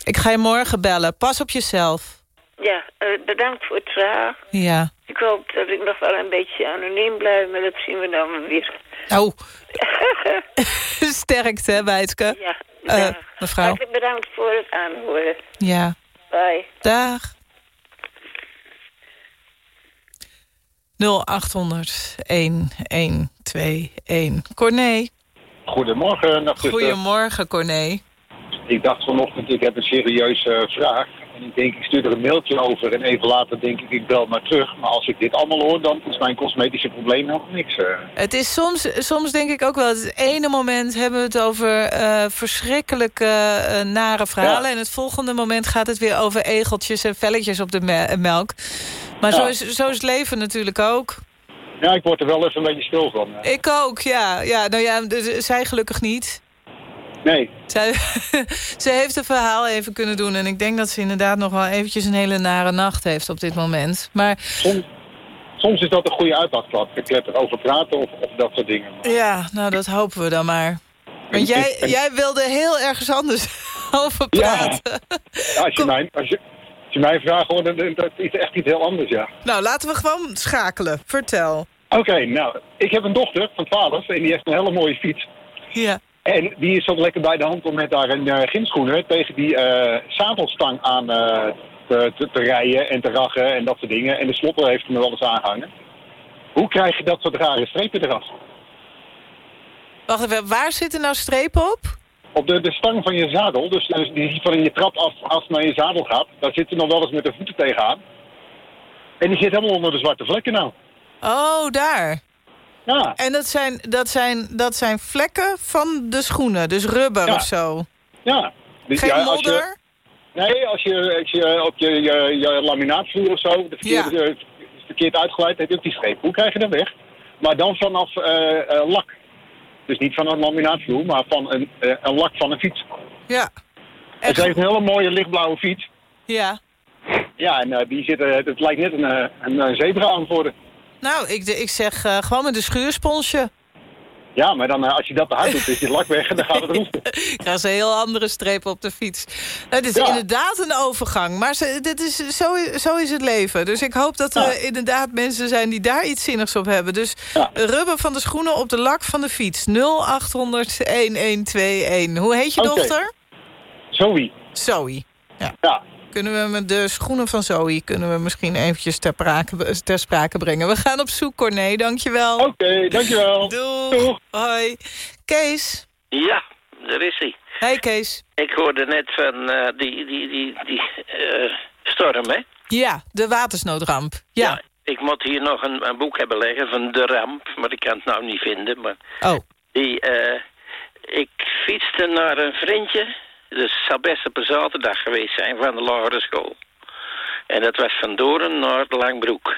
Ik ga je morgen bellen. Pas op jezelf. Ja, eh, bedankt voor het verhaal. Ja. Ik hoop dat ik nog wel een beetje anoniem blijf, maar dat zien we dan weer. Oh. Sterkte, hè, Buitke? Ja. Eh, ja. mevrouw. Hartelijk bedankt voor het aanhoren. Ja. Bye. Dag. 0800 1121. Corné. Goedemorgen, nachtzuster. Goedemorgen, Corné. Ik dacht vanochtend, ik heb een serieuze vraag. En ik denk, ik stuur er een mailtje over. En even later denk ik, ik bel maar terug. Maar als ik dit allemaal hoor, dan is mijn cosmetische probleem nog niks. eh. Het is soms, soms denk ik ook wel... het ene moment hebben we het over eh, verschrikkelijke eh, nare verhalen... Ja. en het volgende moment gaat het weer over egeltjes en velletjes op de me- melk. Maar zo, is, zo is het leven natuurlijk ook. Ja, ik word er wel even een beetje stil van. Ik ook, ja. ja nou ja, zij gelukkig niet. Nee, Zij, ze heeft een verhaal even kunnen doen... en ik denk dat ze inderdaad nog wel eventjes een hele nare nacht heeft op dit moment. Maar soms, soms is dat een goede uitlaatklap. Ik erover praten of, of dat soort dingen. ja, nou dat hopen we dan maar. Want jij, jij wilde heel ergens anders over praten. Ja, als, je mij, als, je, als je mij vraagt, hoor, dan dan- dat is echt iets heel anders, ja. Nou, laten we gewoon schakelen. Vertel. Oké, nou, ik heb een dochter van 12 en die heeft een hele mooie fiets. Ja. En die is zo lekker bij de hand om met daar een uh, gymschoenen tegen die eh, zadelstang aan eh, te, te, te rijden en te raggen en dat soort dingen. En de slotter heeft hem er wel eens aangehangen. Hoe krijg je dat soort rare strepen eraf? Wacht even, waar zitten nou strepen op? Op de, de stang van je zadel, dus eh, die van je trap af, af naar je zadel gaat, daar zit ze nog wel eens met de voeten tegenaan. En die zit helemaal onder de zwarte vlekken nou. Oh, daar. Ja. En dat zijn, dat zijn, dat zijn vlekken van de schoenen, dus rubber Ja. of zo? Ja. Dus Geen ja, als modder? Je, nee, als je, als je op je, je, je laminaatvloer of zo de verkeerde, eh, verkeerd uitgeleid heb je ook die streep. Hoe krijg je dat weg? Maar dan vanaf eh, eh, lak. Dus niet van een laminaatvloer, maar van een, een lak van een fiets. Ja. En ze heeft een hele mooie lichtblauwe fiets. Ja. Ja, en die zit, het lijkt net een, een, zebra aan worden. Nou, ik, ik zeg eh, gewoon met een schuursponsje. Ja, maar dan, eh, als je dat te hard doet, is die lak weg en dan gaat het roesten. Krijgen ze heel andere strepen op de fiets. Het is Ja. inderdaad een overgang. Maar ze, dit is, zo, zo is het leven. Dus ik hoop dat er inderdaad mensen zijn die daar iets zinnigs op hebben. Dus rubber van de schoenen op de lak van de fiets. 0800 1121. Hoe heet je dochter? Zoe. Zoe. Ja. ja. Kunnen we met de schoenen van Zoe... kunnen we misschien eventjes ter, sprake, ter sprake brengen. We gaan op zoek, Corné. Dankjewel. Oké, dankjewel. Doeg. Hoi. Kees. Ja, daar is hij. Hey, Kees. Ik hoorde net van eh, die, die, die, die eh, storm, hè? Ja, de watersnoodramp. Ja. Ik moet hier nog een, een boek hebben liggen van De Ramp, maar ik kan het nou niet vinden. Maar Oh. die, eh, ik fietste naar een vriendje, dus het zou best op een zaterdag geweest zijn, van de lagere school. En dat was van Doren naar Langbroek.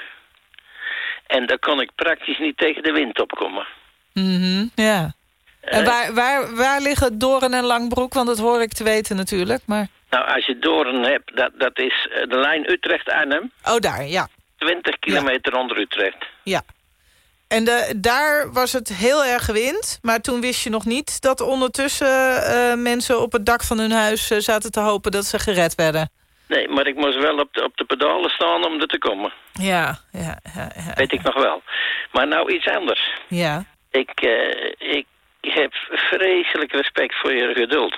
En daar kon ik praktisch niet tegen de wind opkomen. Mhm, ja. En Eh, waar, waar, waar liggen Doren en Langbroek? Want dat hoor ik te weten natuurlijk. Maar... Nou, als je Doren hebt, dat, dat is eh, de lijn Utrecht-Arnhem. Oh, daar, ja. 20 kilometer onder Utrecht. ja. En de, daar was het heel erg wind. Maar toen wist je nog niet dat ondertussen eh, mensen op het dak van hun huis eh, zaten te hopen dat ze gered werden. Nee, maar ik moest wel op de, op de pedalen staan om er te komen. Ja, ja, ja. ja. Weet ik nog wel. Maar nou iets anders. ja. Ik, eh, ik heb vreselijk respect voor je geduld.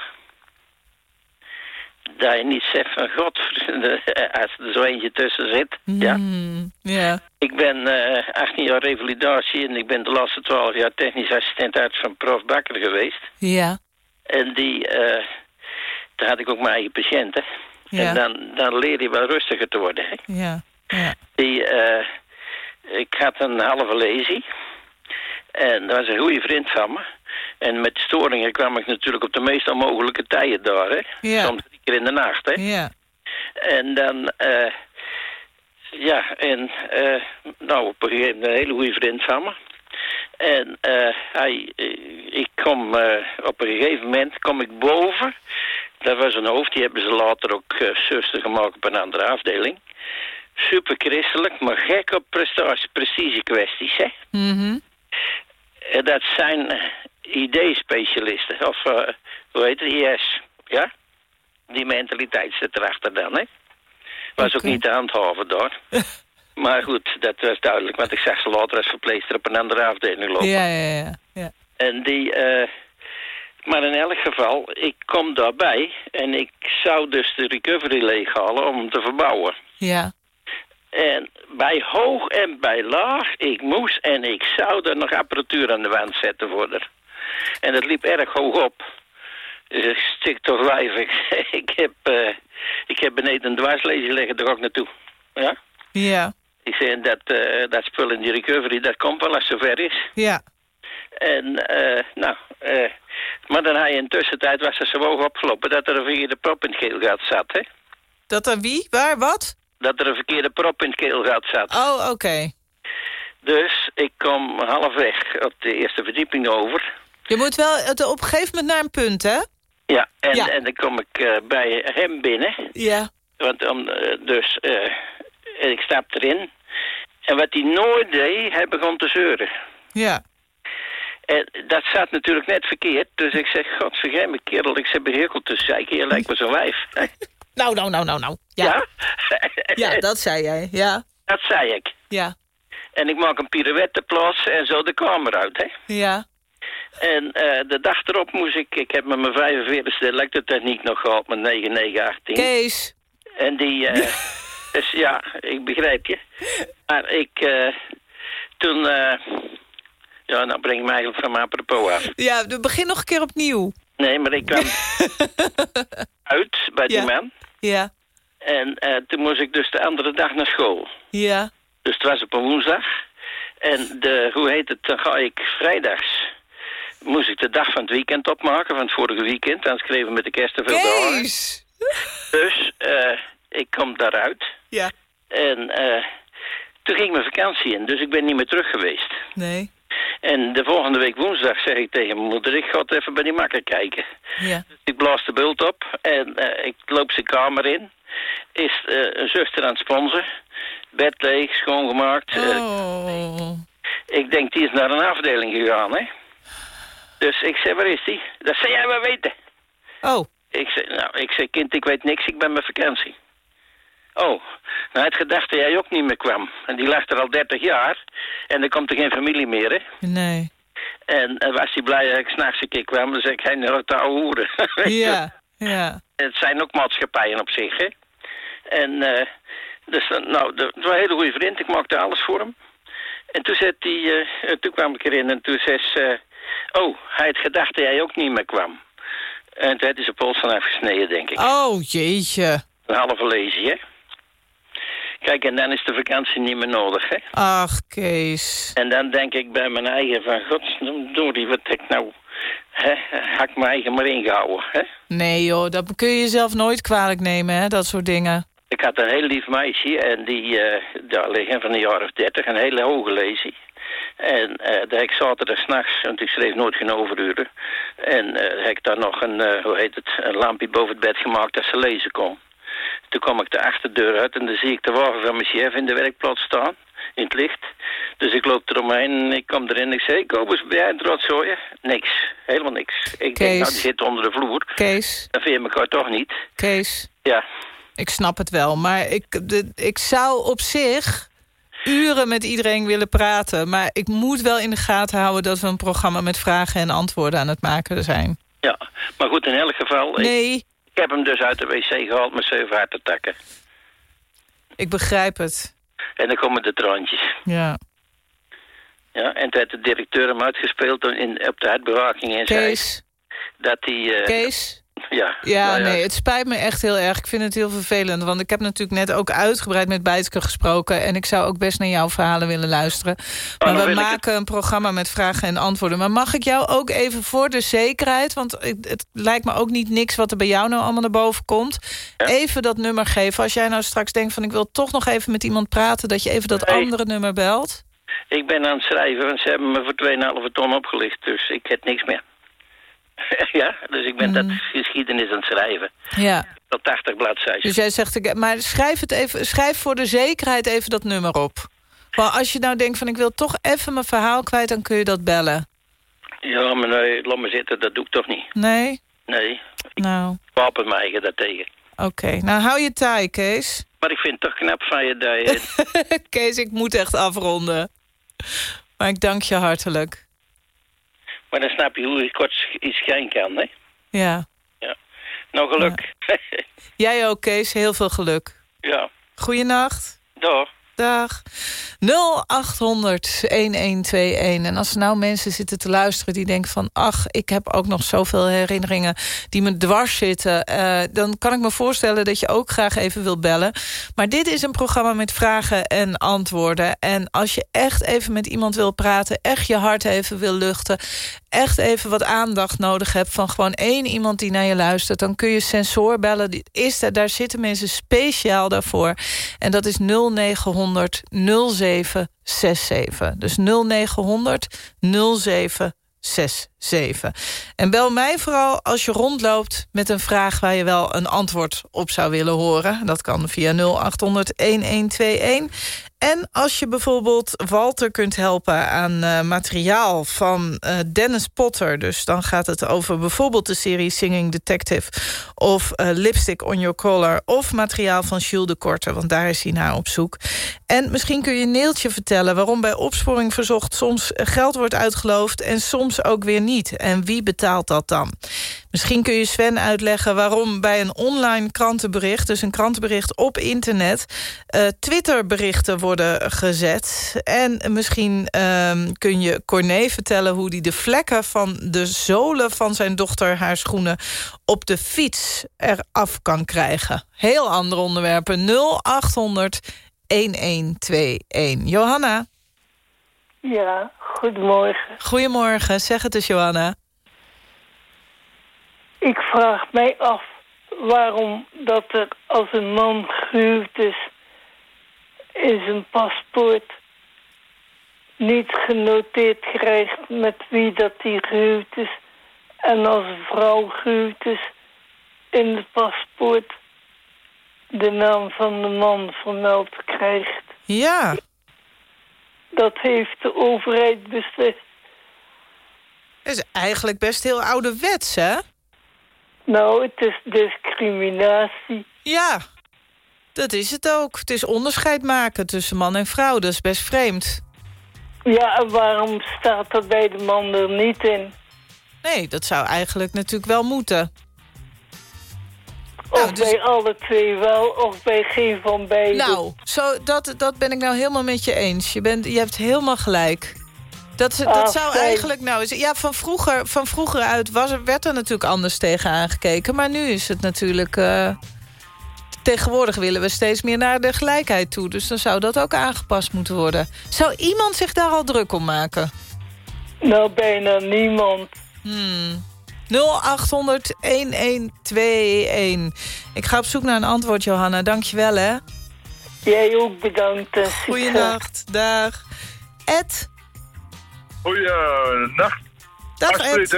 Dat je niet zegt van god, als er zo eentje tussen zit. Ja. Mm, ja. Ik ben eh 18 jaar revalidatie en ik ben de laatste 12 jaar technisch assistent arts van prof Bakker geweest. Ja. En die, eh daar had ik ook mijn eigen patiënten. Ja. En dan, dan leer je wel rustiger te worden. Hè? Ja. Ja. Die, eh, ik had een halve lesie. En dat was een goede vriend van me. En met storingen kwam ik natuurlijk op de meest onmogelijke tijden daar. Hè? Ja. Soms keer in de nacht. Hè? Ja. En dan, eh, ja, en eh, nou op een gegeven moment een hele goede vriend van me. En eh, hij, eh, ik kom eh, op een gegeven moment kom ik boven. Dat was een hoofd, die hebben ze later ook uh, zuster gemaakt op een andere afdeling. Super christelijk, maar gek op prestatie, prestige kwesties, hè. Mhm. Eh, dat zijn ID-specialisten, of hoe heet het, IS, ja? Die mentaliteit zit erachter dan, hè. Was ook niet te handhaven daar. maar goed, dat was duidelijk, want ik zag ze later als verpleegster op een andere afdeling lopen. Ja, ja, ja. ja. En die, eh, maar in elk geval, ik kom daarbij en ik zou dus de recovery leeghalen om hem te verbouwen. Ja. En bij hoog en bij laag, ik moest en ik zou er nog apparatuur aan de wand zetten voor haar. En dat liep erg hoog op. Dus ik stik toch wijf. Ik, ik, heb, eh, ik heb beneden een dwarslezer liggen, er ook naartoe. Ja? Ja. Ik zei, dat, eh, dat spul in die recovery, dat komt wel als het zover is. Ja. En, eh, nou, eh, maar dan had je in tussentijd was er zo hoog opgelopen dat er een verkeerde prop in het keelgat zat, hè? Dat er wie? Waar? Wat? Dat er een verkeerde prop in het keelgat zat. Oh, oké. Dus ik kom halfweg op de eerste verdieping over. Je moet wel op een gegeven moment naar een punt, hè? Ja, en, Ja. en dan kom ik eh, bij hem binnen. Ja. Want om, eh, dus, eh, ik stap erin. En wat hij nooit deed, hij begon te zeuren. Ja. En dat zat natuurlijk net verkeerd. Dus ik zeg, god vergeet me kerel, ik zeg behekeld te zeiken. Je lijkt me zo'n wijf. Nou, nou, nou, nou, nou. Ja. Ja, dat zei jij. Ja. Dat zei ik. Ja. En ik maak een pirouette plas en zo de kamer uit, hè. Ja. En eh, de dag erop moest ik... Ik heb met mijn 45e elektrotechniek nog gehad met 9918. Kees. En die... eh, dus ja, ik begrijp je. Maar ik... eh, toen... eh, ja, nou breng ik me eigenlijk van mijn apropos af. Ja, we begin nog een keer opnieuw. Nee, maar ik kwam uit bij die Ja. man. Ja. En toen moest ik dus de andere dag naar school. Ja. Dus het was op een woensdag. En de, hoe heet het, dan ga ik vrijdags... moest ik de dag van het weekend opmaken, van het vorige weekend. Dan schreven met de kerst te veel dagen. Dus eh, ik kom daaruit. Ja. En eh, toen ging mijn vakantie in, dus ik ben niet meer terug geweest. Nee. En de volgende week woensdag zeg ik tegen mijn moeder... ik ga het even bij die makker kijken. Ja. Ik blaas de bult op en eh, ik loop zijn kamer in. Is een zuster aan het sponsen. Bed leeg, schoongemaakt. Oh. ik denk, die is naar een afdeling gegaan, hè. Dus ik zei, waar is die? Dat zei jij wel weten. Oh. Ik zei, nou, ik zei, kind, ik weet niks, ik ben met vakantie. Oh, nou, het gedacht dat jij ook niet meer kwam. En die lag er al 30 jaar. En er komt er geen familie meer, hè. Nee. En was hij blij dat ik s'nachts een keer kwam, dan zei ik, hij te ouwe hoeren. Ja. Ja. Het zijn ook maatschappijen op zich, hè. En, eh, dus, eh, nou, de- het was een hele goede vriend, ik maakte alles voor hem. En toen, zei eh, eh, toen kwam ik erin en toen zei ze... oh, hij had gedacht dat jij ook niet meer kwam. En toen had hij zijn pols van afgesneden, denk ik. Oh, jeetje. Een halve lezie, hè. Kijk, en dan is de vakantie niet meer nodig, hè. Ach, Kees. En dan denk ik bij mijn eigen van... Godsdorie, wat heb ik nou... Hè, had ik mijn eigen maar ingehouden, hè. Nee joh, dat kun je jezelf nooit kwalijk nemen, hè, dat soort dingen. Ik had een heel lief meisje en die, eh daar liggen van een jaar of dertig, een hele hoge lezie. En eh daar heb ik zaterdag s'nachts, want ik schreef nooit geen overuren. En eh heb ik daar nog een, eh, hoe heet het, een lampje boven het bed gemaakt dat ze lezen kon. Toen kwam ik de achterdeur uit en dan zie ik de wagen van mijn chef in de werkplaats staan, in het licht. Dus ik loop eromheen en ik kom erin en ik zeg, Kobus, ben jij een rotzooien? Niks, helemaal niks. Ik denk, nou, die zit onder de vloer. Kees, Dan vind je elkaar toch niet. Kees, Ja, ik snap het wel. Maar ik, de, ik zou op zich uren met iedereen willen praten. Maar ik moet wel in de gaten houden dat we een programma met vragen en antwoorden aan het maken zijn. Ja, maar goed, in elk geval... Ik, Nee, ik heb hem dus uit de wc gehaald met zeven hartattacken. ik begrijp het. En dan komen de traantjes. Ja. Ja, en toen heeft de directeur hem uitgespeeld in, op de hartbewaking en zei Kees, dat hij... eh, Kees. Ja, Ja, nou nee, het spijt me echt heel erg. Ik vind het heel vervelend. Want ik heb natuurlijk net ook uitgebreid met Bijtke gesproken. En ik zou ook best naar jouw verhalen willen luisteren. Maar dan we maken een programma met vragen en antwoorden. Maar mag ik jou ook even voor de zekerheid... want het lijkt me ook niet niks wat er bij jou nou allemaal naar boven komt... even dat nummer geven. Als jij nou straks denkt van... ik wil toch nog even met iemand praten... dat je even dat Nee. andere nummer belt. Ik ben aan het schrijven, want ze hebben me voor 2,5 ton opgelicht. Dus ik heb niks meer. ja, dus ik ben dat geschiedenis aan het schrijven. Ja. Tot 80 bladzijden. Dus jij zegt, ik- maar schrijf, het even, schrijf voor de zekerheid even dat nummer op. Maar als je nou denkt van ik wil toch even mijn verhaal kwijt... dan kun je dat bellen. Ja, maar nee, laat me zitten, dat doe ik toch niet. Nee? Nee, Nou, ik wapen mij eigen daartegen. oké. Nou, hou je taai, Kees. Maar ik vind het toch knap van je dat je... Kees, ik moet echt afronden. Maar ik dank je hartelijk. Maar dan snap je hoe ik kort iets schijn kan, hè? Ja. Ja. Nou, geluk. Jij ook, Kees. Heel veel geluk. ja. Goeienacht. Dag. Dag. En als er nou mensen zitten te luisteren die denken van... ach, ik heb ook nog zoveel herinneringen die me dwars zitten... Uh, dan kan ik me voorstellen dat je ook graag even wilt bellen. Maar dit is een programma met vragen en antwoorden. En als je echt even met iemand wil praten... echt je hart even wil luchten... echt even wat aandacht nodig hebt van gewoon één iemand die naar je luistert... dan kun je sensor bellen. Die is er, daar zitten mensen speciaal daarvoor. En dat is 0900 0767. Dus 0900 0767. En bel mij vooral als je rondloopt met een vraag... waar je wel een antwoord op zou willen horen. Dat kan via 0800 1121. En als je bijvoorbeeld Walter kunt helpen aan uh, materiaal van uh, Dennis Potter... dus dan gaat het over bijvoorbeeld de serie Singing Detective... of uh, Lipstick on Your Collar... of materiaal van Jules de Korte, want daar is hij naar op zoek. En misschien kun je Neeltje vertellen waarom bij opsporing verzocht... soms geld wordt uitgeloofd en soms ook weer niet. En wie betaalt dat dan? Misschien kun je Sven uitleggen waarom bij een online krantenbericht... dus een krantenbericht op internet... Uh, Twitterberichten worden gezet. En misschien uh, kun je Corné vertellen... hoe hij de vlekken van de zolen van zijn dochter... haar schoenen op de fiets eraf kan krijgen. Heel andere onderwerpen. 0800 1121. Johanna? Ja, goedemorgen. Goedemorgen, zeg het eens, Johanna. Ik vraag mij af waarom dat er als een man gehuwd is... in zijn paspoort niet genoteerd krijgt met wie dat hij gehuwd is... en als een vrouw gehuwd is in het paspoort... de naam van de man vermeld krijgt. Ja. Dat heeft de overheid beslist. Dat is eigenlijk best heel ouderwets, hè? Nou, het is discriminatie. Ja, dat is het ook. Het is onderscheid maken tussen man en vrouw. Dat is best vreemd. Ja, en waarom staat dat bij de man er niet in? Nee, dat zou eigenlijk natuurlijk wel moeten. Of nou, dus... bij alle twee wel, of bij geen van beiden. Nou, zo, dat, dat ben ik nou helemaal met je eens. Je, bent, je hebt helemaal gelijk. Dat, dat zou eigenlijk nou... Ja, van vroeger, van vroeger uit was, werd er natuurlijk anders tegen aangekeken. Maar nu is het natuurlijk... Uh, tegenwoordig willen we steeds meer naar de gelijkheid toe. Dus dan zou dat ook aangepast moeten worden. Zou iemand zich daar al druk om maken? Nou, bijna niemand. Hmm. 0800-1121. Ik ga op zoek naar een antwoord, Johanna. Dank je wel, hè? Jij ook bedankt. Goeienacht. Dag. Ed Goeienacht. Dag Ed.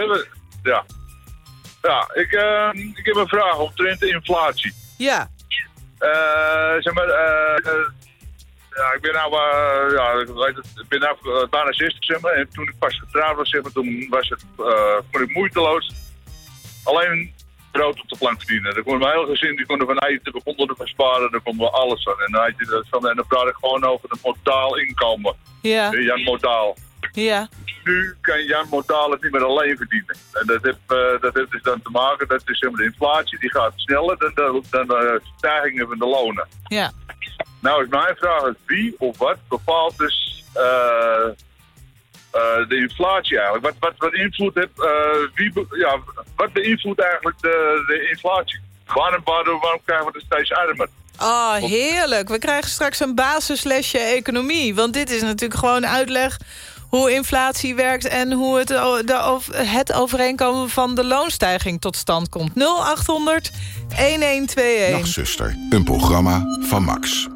Ja. Ja, ik, uh, ik heb een vraag omtrent de inflatie. Ja. Uh, zeg maar, uh, ja, ik ben nou, ja, ik weet het, ik ben nou bijna 60, zeg maar. En toen ik pas getrouwd was, zeg maar, toen was het, kon ik moeiteloos alleen brood op de plank verdienen. Dan kon mijn hele gezin, die konden van eten, we konden ervan sparen, daar konden we alles van. En dan, had je dat van, en dan praat ik gewoon over het modaal inkomen. Ja. Ja, modaal. Ja. Nu kan Jan Modaal het niet meer alleen verdienen. En dat heeft, uh, dat heeft dus dan te maken, dat is de inflatie die gaat sneller dan de, dan de stijgingen van de lonen. Ja. Nou is mijn vraag, wie of wat bepaalt dus uh, uh, de inflatie eigenlijk? Wat, wat, wat invloed heeft, wie, ja, wat beïnvloedt eigenlijk de, de inflatie? Waarom, waarom, waarom krijgen we er steeds armer? Oh, heerlijk. We krijgen straks een basislesje economie. Want dit is natuurlijk gewoon uitleg hoe inflatie werkt... en hoe het, de, het overeenkomen van de loonstijging tot stand komt. 0800 1121. Nachtzuster, een programma van Max.